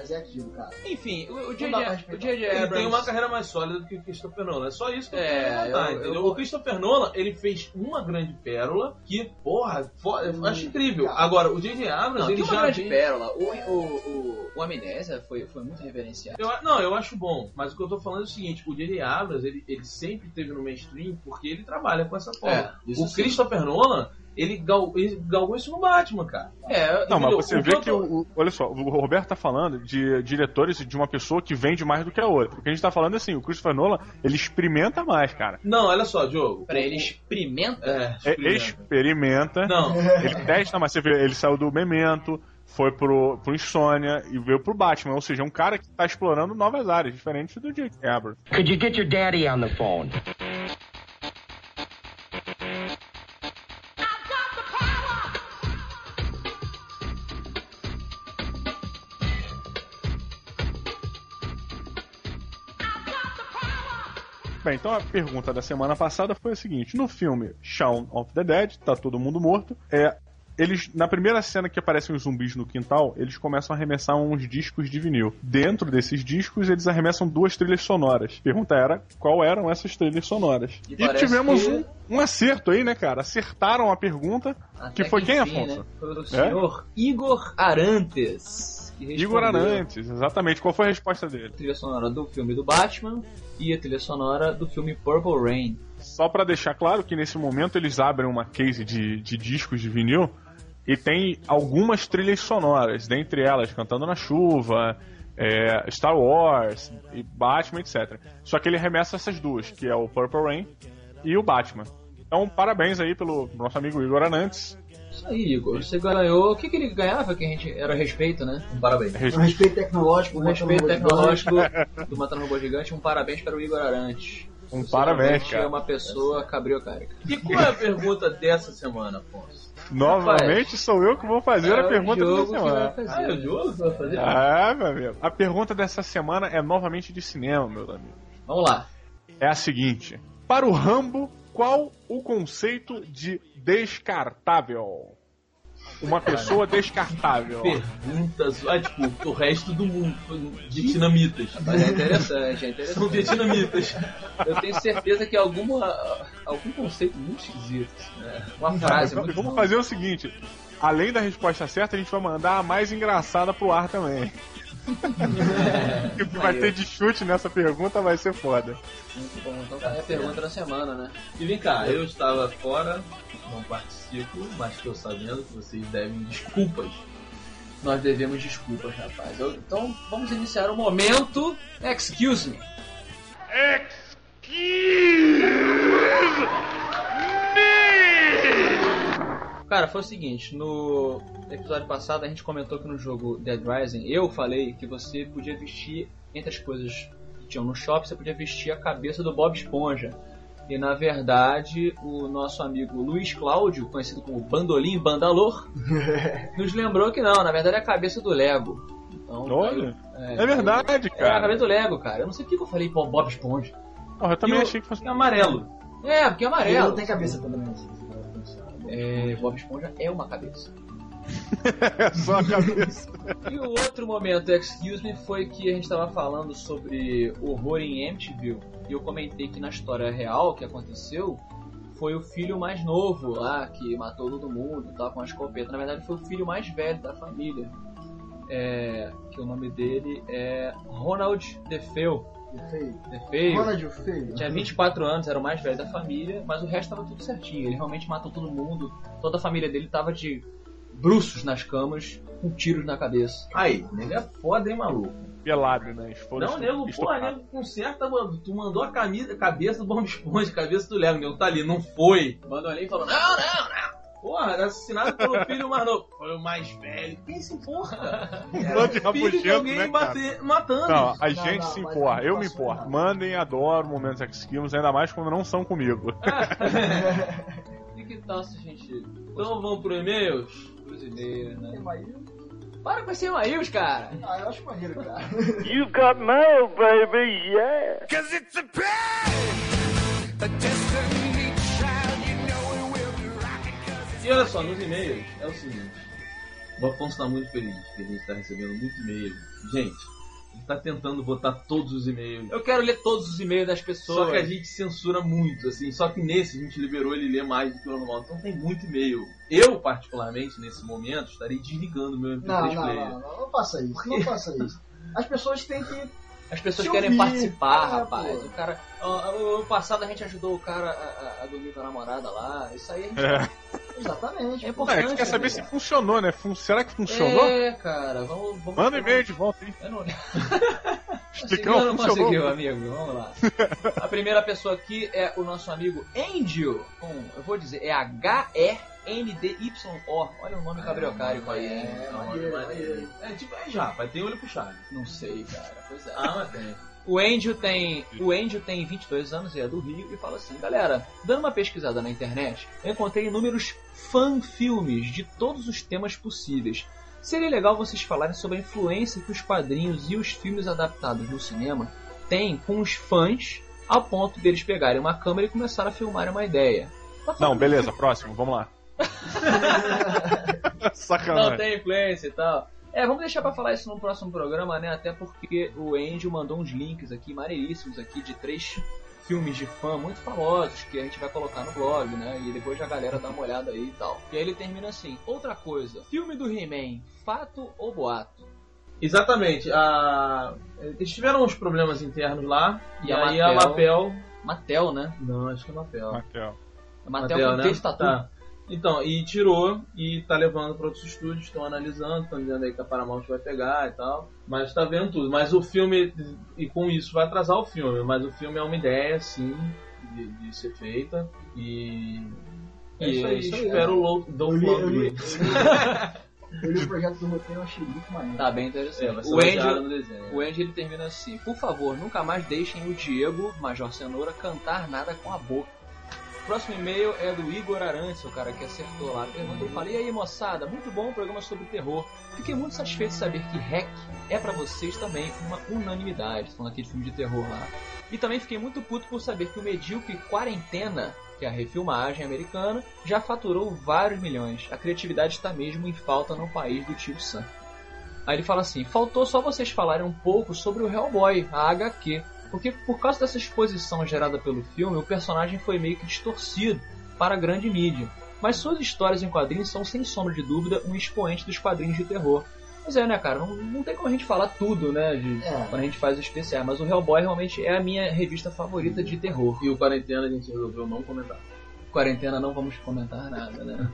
S4: Mas é aquilo, cara.
S3: Enfim, o, J.J. Abrams...
S2: tem uma carreira mais sólida do que o Christopher Nolan. É só isso que eu
S3: É,
S2: quero levantar, entendeu?
S3: eu-
S2: O Christopher Nolan, ele fez uma grande pérola que, porra, eu acho incrível.
S4: Cara.
S2: Agora, o J.J. Abrams,
S3: Não,
S2: ele
S3: tem uma
S2: já
S3: grande
S2: vem...
S3: pérola. O, o, o, o Amnésia foi, foi muito reverenciado.
S2: Eu, não, eu acho bom, mas o que eu tô falando é o seguinte, o J.J. Abrams, ele, ele sempre teve no mainstream porque ele trabalha com essa forma.
S3: É,
S2: o
S3: sim.
S2: Christopher Nolan, ele, gal, ele galgou isso no Batman, cara.
S3: É,
S1: Não, mas você
S2: O
S1: vê
S2: que
S1: o, Olha só, o Roberto tá falando de diretores de uma pessoa que vende mais do que a outra. O que a gente tá falando é assim, o Christopher Nolan, ele experimenta mais, cara.
S2: Não, olha só, Diogo.
S3: Peraí, ele experimenta?
S2: É,
S1: É,
S2: experimenta.
S1: experimenta,
S2: Não,
S1: ele testa, mas você vê, ele saiu do Memento, foi pro, pro Insônia e veio pro Batman. Ou seja, é um cara que tá explorando novas áreas, diferente do J.J. Abrams.
S5: Could you get your daddy on the phone?
S1: Bem, então a pergunta da semana passada foi a seguinte: no filme Shaun of the Dead, tá todo mundo morto, é. Eles, na primeira cena que aparecem os zumbis no quintal, eles começam a arremessar uns discos de vinil. Dentro desses discos, eles arremessam duas trilhas sonoras. A pergunta era qual eram essas trilhas sonoras.
S3: E
S1: E, tivemos
S3: que-
S1: um, um acerto aí, né, cara? Acertaram a pergunta.
S3: Até
S1: que foi quem,
S3: enfim,
S1: Afonso?
S3: Né? Foi o senhor Igor Arantes. Que
S1: Igor Arantes, exatamente. Qual foi a resposta dele?
S3: A trilha sonora do filme do Batman e a trilha sonora do filme Purple Rain.
S1: Só pra deixar claro que nesse momento eles abrem uma case de, de discos de vinil e tem algumas trilhas sonoras, dentre elas Cantando na Chuva, é, Star Wars, e Batman, etc. Só que ele arremessa essas duas, que é o Purple Rain e o Batman. Então, parabéns aí pelo nosso amigo Igor Arantes.
S3: Isso aí, Igor. Você ganhou. O que, que ele ganhava? Que a gente era respeito, né?
S2: um parabéns.
S4: Um respeito tecnológico,
S3: Um respeito
S4: no
S3: tecnológico do Matando Robô Gigante. Um parabéns para o Igor Arantes.
S1: Um
S3: Você
S1: parabéns, cara.
S3: é uma pessoa cabriocárica.
S2: E qual é a pergunta dessa semana, Afonso?
S1: Novamente sou eu que vou fazer
S3: É
S1: a pergunta dessa
S3: que vai
S1: semana.
S3: fazer.
S2: Ah, é o Diogo que vai fazer?
S1: Ah, meu amigo. A pergunta dessa semana é novamente de cinema, meus amigos.
S3: Vamos lá.
S1: é a seguinte: Para o Rambo, qual o conceito de descartável? Uma pessoa descartável.
S2: Perguntas, ah, tipo, o resto do mundo, de dinamitas.
S3: Mas é interessante, é
S2: São
S3: interessante.
S2: vietnamitas.
S3: Eu tenho certeza que alguma, algum conceito muito esquisito. né? Uma frase
S1: Vamos fazer o seguinte: além da resposta certa, a gente vai mandar a mais engraçada pro ar também. O que vai ter de chute nessa pergunta vai ser foda.
S3: Muito bom. Então tá aí a pergunta da semana, né?
S2: E vem cá, eu estava fora, não participo, mas estou sabendo que vocês devem desculpas.
S3: Nós devemos desculpas, rapaz. Eu- então vamos iniciar o momento. Excuse me. Cara, foi o seguinte, no episódio passado a gente comentou que no jogo Dead Rising eu falei que você podia vestir, entre as coisas que tinham no shopping, você podia vestir a cabeça do Bob Esponja. E na verdade, o nosso amigo Luiz Cláudio, conhecido como Bandolim Bandalor, nos lembrou que não, na verdade é a cabeça do Lego. Então,
S1: Olha,
S3: é,
S1: é verdade,
S3: É a
S1: cara.
S3: cabeça do Lego, cara. Eu não sei por que eu falei Bob Esponja.
S1: Porra, eu também
S2: E o-
S1: achei que fosse.
S2: É amarelo.
S3: É, porque é
S4: Ele
S3: amarelo.
S4: não tem cabeça também. né?
S3: É, Bob Esponja é uma cabeça.
S1: É só a cabeça.
S3: E o outro momento, excuse me, foi que a gente estava falando sobre horror em Amityville. E eu comentei que na história real que aconteceu, foi o filho mais novo lá, que matou todo mundo, tá, com a escopeta. Na verdade, foi o filho mais velho da família. É, que o nome dele é Ronald DeFeo.
S4: Feio.
S3: DeFeo.
S4: Ronald o feio.
S3: Tinha 24 anos, era o mais velho da família, mas o resto tava tudo certinho. Ele realmente matou todo mundo. Toda a família dele tava de bruços nas camas, com tiros na cabeça.
S2: Aí, nego é foda, hein, maluco?
S1: Pelado, né? Esfolo
S2: Não, nego, porra, nego conserta, mano. Tu mandou a camisa, cabeça do Bob Esponja, cabeça do Lego, nego tá ali, não foi.
S3: Mandou ali e falou: Não, não, não.
S2: Porra, assassinado pelo filho mais novo. Foi o mais velho. Quem se importa?
S1: Bando de
S2: filho de alguém
S1: né,
S2: bater- matando.
S1: Não, a
S4: Não,
S1: gente
S4: não,
S1: se importa, eu me
S4: passou
S1: importo.
S4: nada.
S1: Mandem, adoro momentos X-Kills, ainda mais quando não são comigo.
S3: E que tal se a gente.
S2: Então vamos pro e-mails?
S3: Os e-mails, né? Para com esse e-mails, cara!
S4: Ah, eu acho maneiro, cara.
S5: You got mail, baby, yeah.
S2: E olha só, nos e-mails é o seguinte. O Afonso tá muito feliz que a gente tá recebendo muito e-mail. Gente, ele tá tentando botar todos os e-mails.
S3: Eu quero ler todos os e-mails das pessoas.
S2: Só que a gente censura muito, assim. Só que nesse a gente liberou ele ler mais do que o normal. Então tem muito e-mail. Eu, particularmente, nesse momento, estarei desligando o meu MP3
S4: Não, não,
S2: player.
S4: não, não, não faça isso, não faça isso. As pessoas têm que.
S3: As pessoas querem
S4: ouvir.
S3: participar,
S4: Ah,
S3: rapaz.
S4: pô.
S3: O cara. ano passado a gente ajudou o cara a, a- a dormir com a namorada lá. Isso aí a gente.
S1: É.
S4: Exatamente.
S3: É importante.
S1: a gente quer saber
S3: né,
S1: se
S3: cara?
S1: funcionou, né? Fun- Será que funcionou?
S3: É, cara, vamos. vamos
S1: Manda um e-mail de volta aí.
S3: Eu não não
S1: funcionou.
S3: conseguiu, amigo? Vamos lá. A primeira pessoa aqui é o nosso amigo Angel. Com, eu vou dizer, é H-E-N-D-Y-O. Olha o nome cabriocárico aí, hein?
S4: É, maneiro, maneiro.
S2: É tipo aí já, vai ter olho puxado.
S3: Não sei, cara. Pois é.
S2: Ah, mas tem.
S3: O Angel tem, o Angel tem 22 anos e é do Rio e fala assim: Galera, dando uma pesquisada na internet, eu encontrei inúmeros fan-filmes de todos os temas possíveis. Seria legal vocês falarem sobre a influência que os quadrinhos e os filmes adaptados no cinema têm com os fãs, ao ponto deles pegarem uma câmera e começar a filmar uma ideia. Tá
S1: Não, beleza, próximo, vamos lá.
S3: não
S1: Sacanagem.
S3: tem influência e tal. É, vamos deixar pra falar isso no próximo programa, né? Até porque o Angel mandou uns links aqui, maneiríssimos aqui, de três filmes de fã muito famosos que a gente vai colocar no blog, né? E depois a galera dá uma olhada aí e tal. E aí ele termina assim: outra coisa, filme do He-Man, fato ou boato?
S2: Exatamente. A... Eles tiveram uns problemas internos lá. E,
S3: E a
S2: aí a
S3: Mattel-
S2: Mapel.
S3: Matel, né?
S2: Não, acho que é Mapel.
S1: Matheus.
S3: A Matel, com tatu.
S2: Tá. Então, e tirou e tá levando para outros estúdios, estão analisando, estão dizendo aí que a Paramount vai pegar e tal. Mas tá vendo tudo. Mas o filme, e com isso vai atrasar o filme, mas o filme é uma ideia, sim, de, de ser feita. E.
S3: É
S2: E
S3: isso aí, isso aí.
S2: espero o Low
S4: Eu li, eu li,
S2: Dolph
S4: eu li o projeto do roteiro, eu achei muito maneiro.
S3: Tá bem interessante.
S2: É,
S3: o
S2: desenho.
S3: O Andy ele termina assim: Por favor, nunca mais deixem o Diego, Major Cenoura, cantar nada com a boca. Próximo e-mail é do Igor Arantes, o cara que acertou lá. Pergunta, ele fala: E aí, moçada, muito bom o programa sobre terror. Fiquei muito satisfeito de saber que REC é pra vocês também uma unanimidade. Falando aqui de filme de terror lá. E também fiquei muito puto por saber que o medíocre Quarentena, que é a refilmagem americana, já faturou vários milhões. A criatividade está mesmo em falta no país do tio Sam. Aí ele fala assim: faltou só vocês falarem um pouco sobre o Hellboy, a HQ. Porque por causa dessa exposição gerada pelo filme, o personagem foi meio que distorcido para a grande mídia. Mas suas histórias em quadrinhos são, sem sombra de dúvida, um expoente dos quadrinhos de terror. Pois é, né, cara? Não, não tem como a gente falar tudo, né? De,
S4: É.
S3: Quando a gente faz o especial. Mas o Hellboy realmente é a minha revista favorita de terror.
S2: E o Quarentena a gente resolveu não comentar.
S3: Quarentena não vamos comentar nada, né?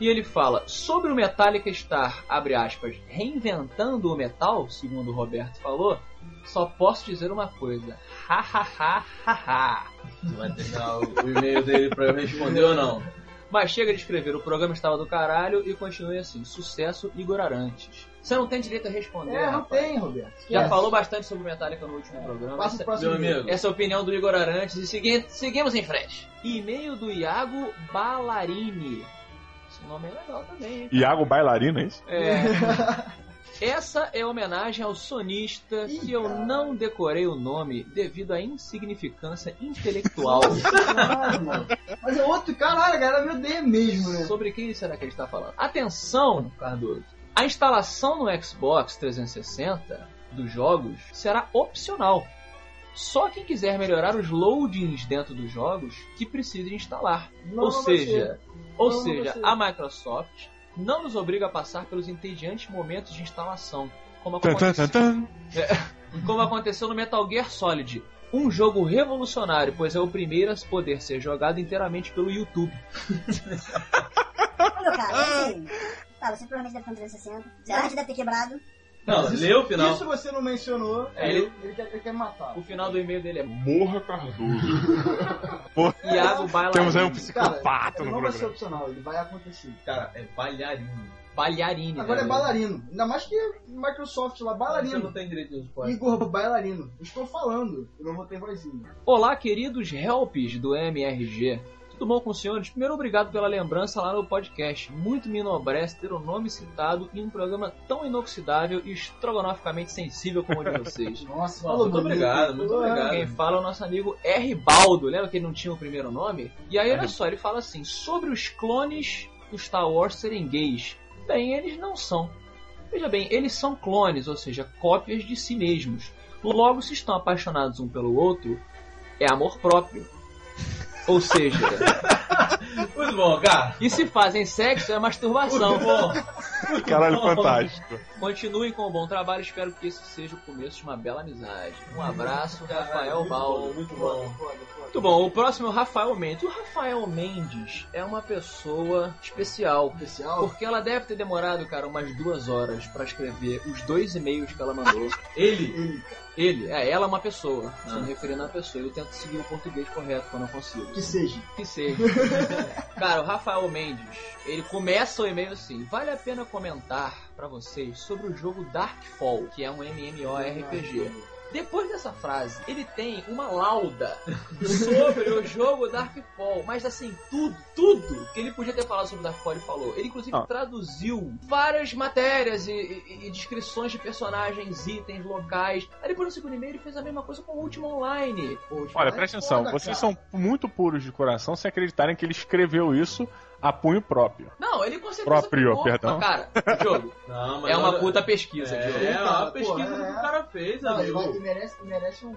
S3: E ele fala sobre o Metallica estar, abre aspas, reinventando o metal, segundo o Roberto falou, só posso dizer uma coisa. Ha ha ha ha ha.
S2: Você vai deixar o, e-mail dele pra eu responder ou não?
S3: Mas chega de escrever, o programa estava do caralho e continue assim. Sucesso, Igor Arantes. Você não tem direito a responder,
S4: É, não
S3: rapaz.
S4: tem, Roberto.
S3: Já falou bastante sobre o Metallica no último programa.
S4: Passa
S3: Essa-
S4: o próximo
S2: amigo.
S3: Essa é a opinião do Igor Arantes. E segui- seguimos em frente. E-mail do Iago Ballarini. Esse nome é legal também, hein?
S1: Iago Bailarino, é isso?
S3: É. Essa é homenagem ao sonista
S4: Ih,
S3: que eu
S4: cara.
S3: não decorei o nome devido à insignificância intelectual.
S4: Mas é outro, caralho, a galera me odeia mesmo, né?
S3: Sobre quem será que ele está falando? Atenção, Cardoso. A instalação no Xbox 360 dos jogos será opcional. Só quem quiser melhorar os loadings dentro dos jogos que precise instalar.
S4: Não,
S3: ou
S4: não
S3: seja, ou
S4: Não, não
S3: seja, a Microsoft não nos obriga a passar pelos entediantes momentos de instalação, como aconteceu,
S1: tan.
S3: como aconteceu no Metal Gear Solid. Um jogo revolucionário, pois é o primeiro a poder ser jogado inteiramente pelo YouTube.
S8: Meu cara, é assim. Tá, você provavelmente deve ter um 360. Você provavelmente deve ter quebrado.
S2: Não,
S4: isso-
S2: lê o final.
S4: Isso você não mencionou,
S3: É,
S4: ele, ele, quer, ele quer me matar.
S3: O final do e-mail dele é
S7: Morra Cardoso.
S3: Iago Bailarino.
S1: Temos aí um
S4: Cara,
S1: psicopata no
S4: não vai ser
S1: programa.
S4: opcional, ele vai acontecer.
S2: Cara, é bailarino.
S3: Bailarine.
S4: Agora
S3: né?
S4: é bailarino. Ainda mais que Microsoft lá,
S2: Você não
S4: bailarino.
S2: tem direito de spoiler.
S4: Igor, bailarino. Estou falando, eu não vou ter vozinha.
S3: Olá, queridos helps do MRG. Tudo bom com os senhores? Primeiro, obrigado pela lembrança lá no podcast. Muito me enobrece ter o nome citado em um programa tão inoxidável e estrogonoficamente sensível como o de vocês.
S4: Nossa, falou
S2: muito obrigado, muito obrigado.
S3: Quem fala é o nosso amigo R. Baldo. Lembra que ele não tinha o primeiro nome? E aí, olha só, ele fala assim: sobre os clones do Star Wars serem gays. Bem, eles não são. Veja bem, eles são clones, ou seja, cópias de si mesmos. Logo, se estão apaixonados um pelo outro, é amor próprio. Ou seja,
S2: Muito bom, cara.
S3: e se fazem sexo é masturbação.
S2: Muito bom.
S1: Caralho, fantástico.
S3: Continuem com o bom trabalho, espero que esse seja o começo de uma bela amizade. Um abraço, Rafael Baldo.
S2: Muito bom.
S4: Foda, foda.
S3: Muito bom, o próximo é o Rafael Mendes. O Rafael Mendes é uma pessoa especial.
S4: Especial?
S3: Porque ela deve ter demorado, cara, umas duas horas pra escrever os dois e-mails que ela mandou.
S2: Ele.
S4: Ele, cara.
S3: Ele, é, ela é uma pessoa.
S2: Ah.
S3: me referindo à pessoa. Eu tento seguir o português correto quando eu consigo.
S4: Que seja.
S3: Que seja. Cara, o Rafael Mendes, ele começa o e-mail assim: Vale a pena comentar pra vocês sobre o jogo Darkfall, que é um MMORPG. Depois dessa frase, ele tem uma lauda sobre o jogo Darkfall, mas assim, tudo, tudo que ele podia ter falado sobre Darkfall ele falou. Ele inclusive
S1: Ah.
S3: traduziu várias matérias e, e- e descrições de personagens, itens, locais. Aí depois no segundo e-mail ele fez a mesma coisa com o Último Online.
S4: Poxa,
S1: Olha,
S4: mas
S1: presta atenção,
S4: foda,
S1: vocês
S4: cara.
S1: são muito puros de coração se acreditarem que ele escreveu isso a punho próprio.
S3: Não, ele com certeza
S1: Próprio,
S3: ficou-
S1: perdão.
S3: Cara, Diogo,
S2: Não,
S3: é uma puta pesquisa,
S2: É,
S3: Diogo.
S2: é uma
S4: pô,
S2: pesquisa
S4: é.
S2: que o cara fez,
S4: Não,
S2: amigo.
S4: ele merece, merece um,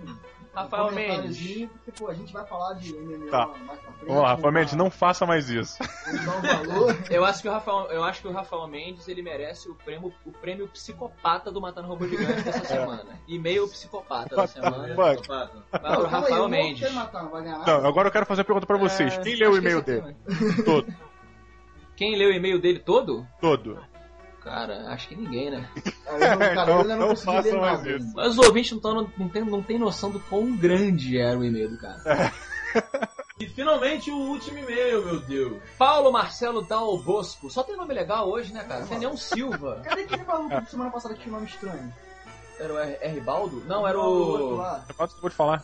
S3: Rafael
S4: um
S3: Mendes.
S4: Porque, pô, a gente vai falar de MMO
S1: Tá.
S4: mais pra frente.
S1: Vamos lá, Rafael Mendes, não faça mais isso.
S3: Eu acho que o Rafael, eu acho que o Rafael Mendes ele merece o prêmio, o prêmio psicopata do Matando Robô Gigante dessa semana. E meio psicopata da semana.
S1: Fuck.
S3: Vai pro Rafael Mendes.
S4: não
S1: agora eu quero fazer uma pergunta pra vocês.
S3: É,
S1: Quem leu o e-mail dele? Todo.
S3: Quem leu o e-mail dele todo?
S1: Todo.
S3: Cara, acho que ninguém, né?
S4: Não, cara, eu
S1: Não-
S4: não,
S1: não mais
S4: nada.
S1: isso.
S3: Mas os ouvintes não, tão, não, tem, não tem noção do quão grande era o e-mail do cara.
S2: E finalmente o último e-mail, meu Deus.
S3: Paulo Marcelo Dal Bosco. Só tem nome legal hoje, né, cara? Tem nenhum Silva.
S4: Cadê aquele maluco de semana passada que tinha um nome estranho?
S3: Era o R, R. Baldo? Não, era o.
S1: posso- vou te falar.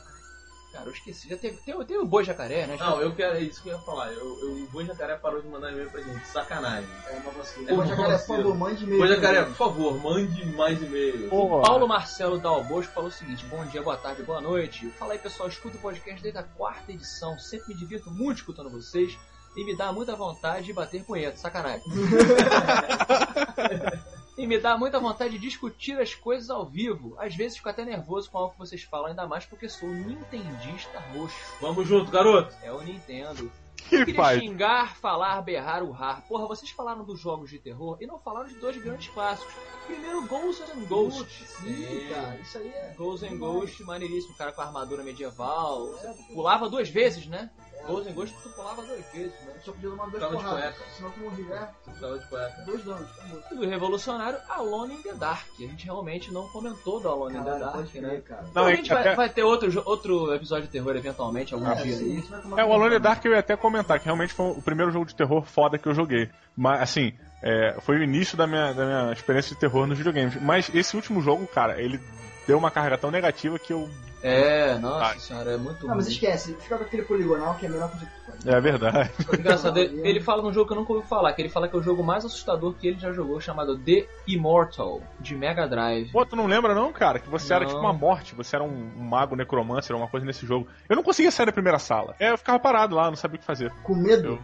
S3: Cara, eu esqueci. Já teve, tem, tem o Boi Jacaré, né?
S2: Não, eu quero, é isso que eu ia falar. Eu, eu, o Boi Jacaré parou de mandar e-mail pra gente. Sacanagem.
S4: É, mas você.
S2: É
S4: Pô, jacaré, por favor, mande e-mail.
S2: Boi Jacaré, por favor, mande mais e-mails.
S1: Porra.
S3: Paulo Marcelo Dal Bosco falou o seguinte: Bom dia, boa tarde, boa noite. Fala aí, pessoal. Escuto o podcast desde a quarta edição. Sempre me divirto muito escutando vocês. E me dá muita vontade de bater punheta. Sacanagem. E me dá muita vontade de discutir as coisas ao vivo. Às vezes fico até nervoso com algo que vocês falam, ainda mais porque sou nintendista roxo.
S2: Vamos junto, garoto.
S3: É o Nintendo.
S1: Que
S3: Eu queria
S1: faz?
S3: xingar, falar, berrar, urrar. Porra, vocês falaram dos jogos de terror e não falaram de dois grandes clássicos. Primeiro, Ghosts and Ghosts.
S4: Sim, cara, isso aí é.
S3: Ghosts and Ghosts, maneiríssimo, cara com armadura medieval. Você pulava duas vezes, né? Ghosts and Ghosts, tu pulava duas vezes, né?
S4: Só podia tomar dois
S2: Tava de cueca.
S4: Senão tu morria. É,
S2: Tava de cueca.
S4: dois danos. acabou.
S3: E do revolucionário, Alone in the Dark. A gente realmente não comentou do Alone in the
S4: Caralho,
S3: Dark,
S4: pode
S3: né?
S4: cara.
S1: Não,
S3: a
S1: é
S3: gente vai,
S1: até-
S3: vai ter outro, outro episódio de terror eventualmente, algum
S1: Ah,
S3: dia
S4: Sim,
S1: É, o Alone in the. Dark eu ia até comentar, que realmente foi o primeiro jogo de terror foda que eu joguei. Mas, assim, é, foi o início da minha, da minha experiência de terror nos videogames. Mas esse último jogo, cara, ele deu uma carga tão negativa que eu.
S3: É, nossa
S1: Ah.
S3: senhora, é muito
S4: Não, mas
S3: ruim.
S4: esquece, fica com aquele poligonal que é a melhor coisa que pode.
S1: É verdade.
S3: Engraçado, ele, ele fala num jogo que eu nunca ouvi falar, que ele fala que é o jogo mais assustador que ele já jogou, chamado The Immortal, de Mega Drive.
S1: Pô, tu não lembra não, cara? Que você era
S3: Não.
S1: tipo uma morte, você era um, mago necromancer, uma coisa nesse jogo. Eu não conseguia sair da primeira sala. É, eu ficava parado lá, não sabia o que fazer.
S4: Com medo?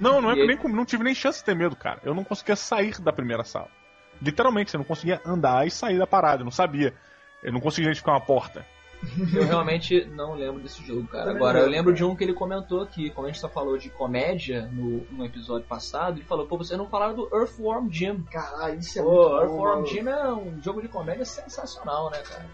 S1: Não, não é que eu nem, com- não tive nem chance de ter medo, cara. Eu não conseguia sair da primeira sala. Literalmente, você não conseguia andar e sair da parada, eu não sabia. Eu não conseguia identificar uma porta.
S3: Eu realmente não lembro desse jogo, cara. Agora, eu lembro de um que ele comentou aqui, como a gente só falou de comédia no, no episódio passado, ele falou, pô, vocês não falaram do Earthworm Jim.
S4: Caralho, isso é
S3: Pô,
S4: muito bom,
S3: Earthworm. Jim é um jogo de comédia sensacional, né, cara?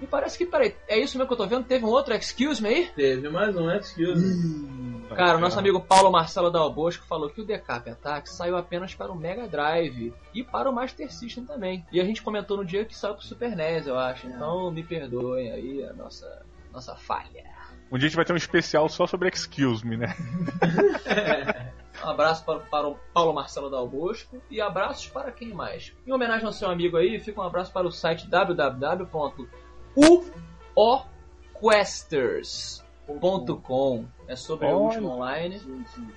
S3: E parece que, peraí, é isso mesmo que eu tô vendo? Teve um outro Excuse Me aí?
S2: Teve mais um, excuse.
S4: Ih,
S3: Cara, o nosso amigo Paulo Marcelo Dal Bosco falou que o Decap Attack saiu apenas para o Mega Drive e para o Master System também. E a gente comentou no dia que saiu pro Super NES, eu acho. Então me perdoem aí a nossa, nossa falha.
S1: Um dia a gente vai ter um especial só sobre Excuse Me, né?
S3: Um abraço para, para o Paulo Marcelo Dal Bosco e abraços para quem mais? Em homenagem ao seu amigo aí, fica um abraço para o site www.uoquesters.com É sobre a
S1: Olha.
S3: última online.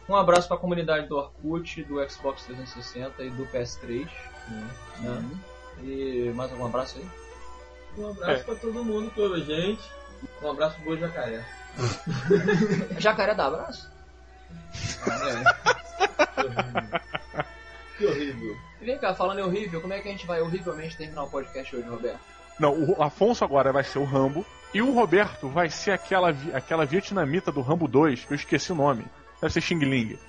S3: Um abraço para a comunidade do Orkut, do Xbox 360 e do PS3. né? E mais algum abraço aí?
S2: Um abraço
S1: É.
S2: pra todo mundo que ouve a gente. Um abraço pro Boa Jacaré.
S3: Jacaré dá abraço?
S2: Que horrível.
S3: E vem cá, falando em horrível, como é que a gente vai horrivelmente terminar o podcast hoje, Roberto?
S1: Não, o Afonso agora vai ser o Rambo. E o Roberto vai ser aquela, aquela vietnamita do Rambo 2, que eu esqueci o nome. Deve ser Xing Ling.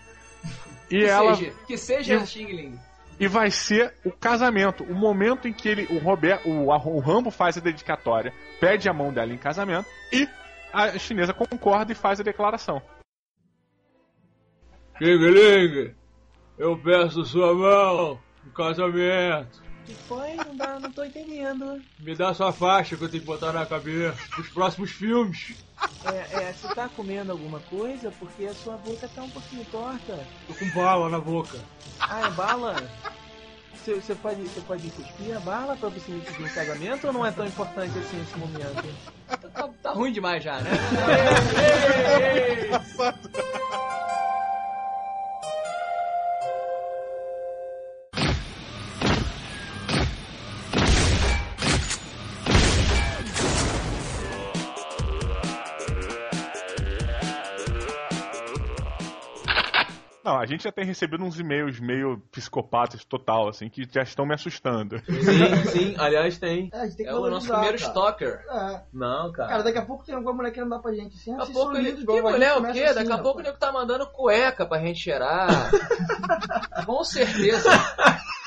S1: E
S3: Que
S1: ela.
S3: seja, que seja
S1: e-
S3: Xing Ling.
S1: E vai ser o casamento, o momento em que ele, o, Roberto, o, o Rambo faz a dedicatória, pede a mão dela em casamento e a chinesa concorda e faz a declaração.
S2: Xing Ling, eu peço sua mão no casamento.
S8: Que foi? Não, dá, não tô entendendo.
S2: Me dá sua faixa que eu tenho que botar na cabeça dos próximos filmes.
S8: É, é, você tá comendo alguma coisa? Porque a sua boca tá um pouquinho torta.
S2: Tô com bala na boca.
S8: Ah, é bala? Você, você pode, você pode cuspir a bala pra você me pedir um casamento ou não é tão importante assim esse momento?
S3: Tá, tá ruim demais já, né?
S1: Não, a gente já tem recebido uns e-mails meio psicopatas total, assim, que já estão me assustando.
S2: Sim, sim, aliás tem.
S4: É, a gente tem que
S3: É o nosso primeiro
S4: cara.
S3: stalker.
S4: É.
S2: Não, cara.
S4: Cara, daqui a pouco tem alguma mulher querendo dar pra gente assim.
S3: Daqui a pouco ele.
S4: lindos,
S3: Que mulher o
S4: começa
S3: quê?
S4: assim,
S3: Daqui a pouco o nego tá mandando cueca pra gente cheirar. Com certeza.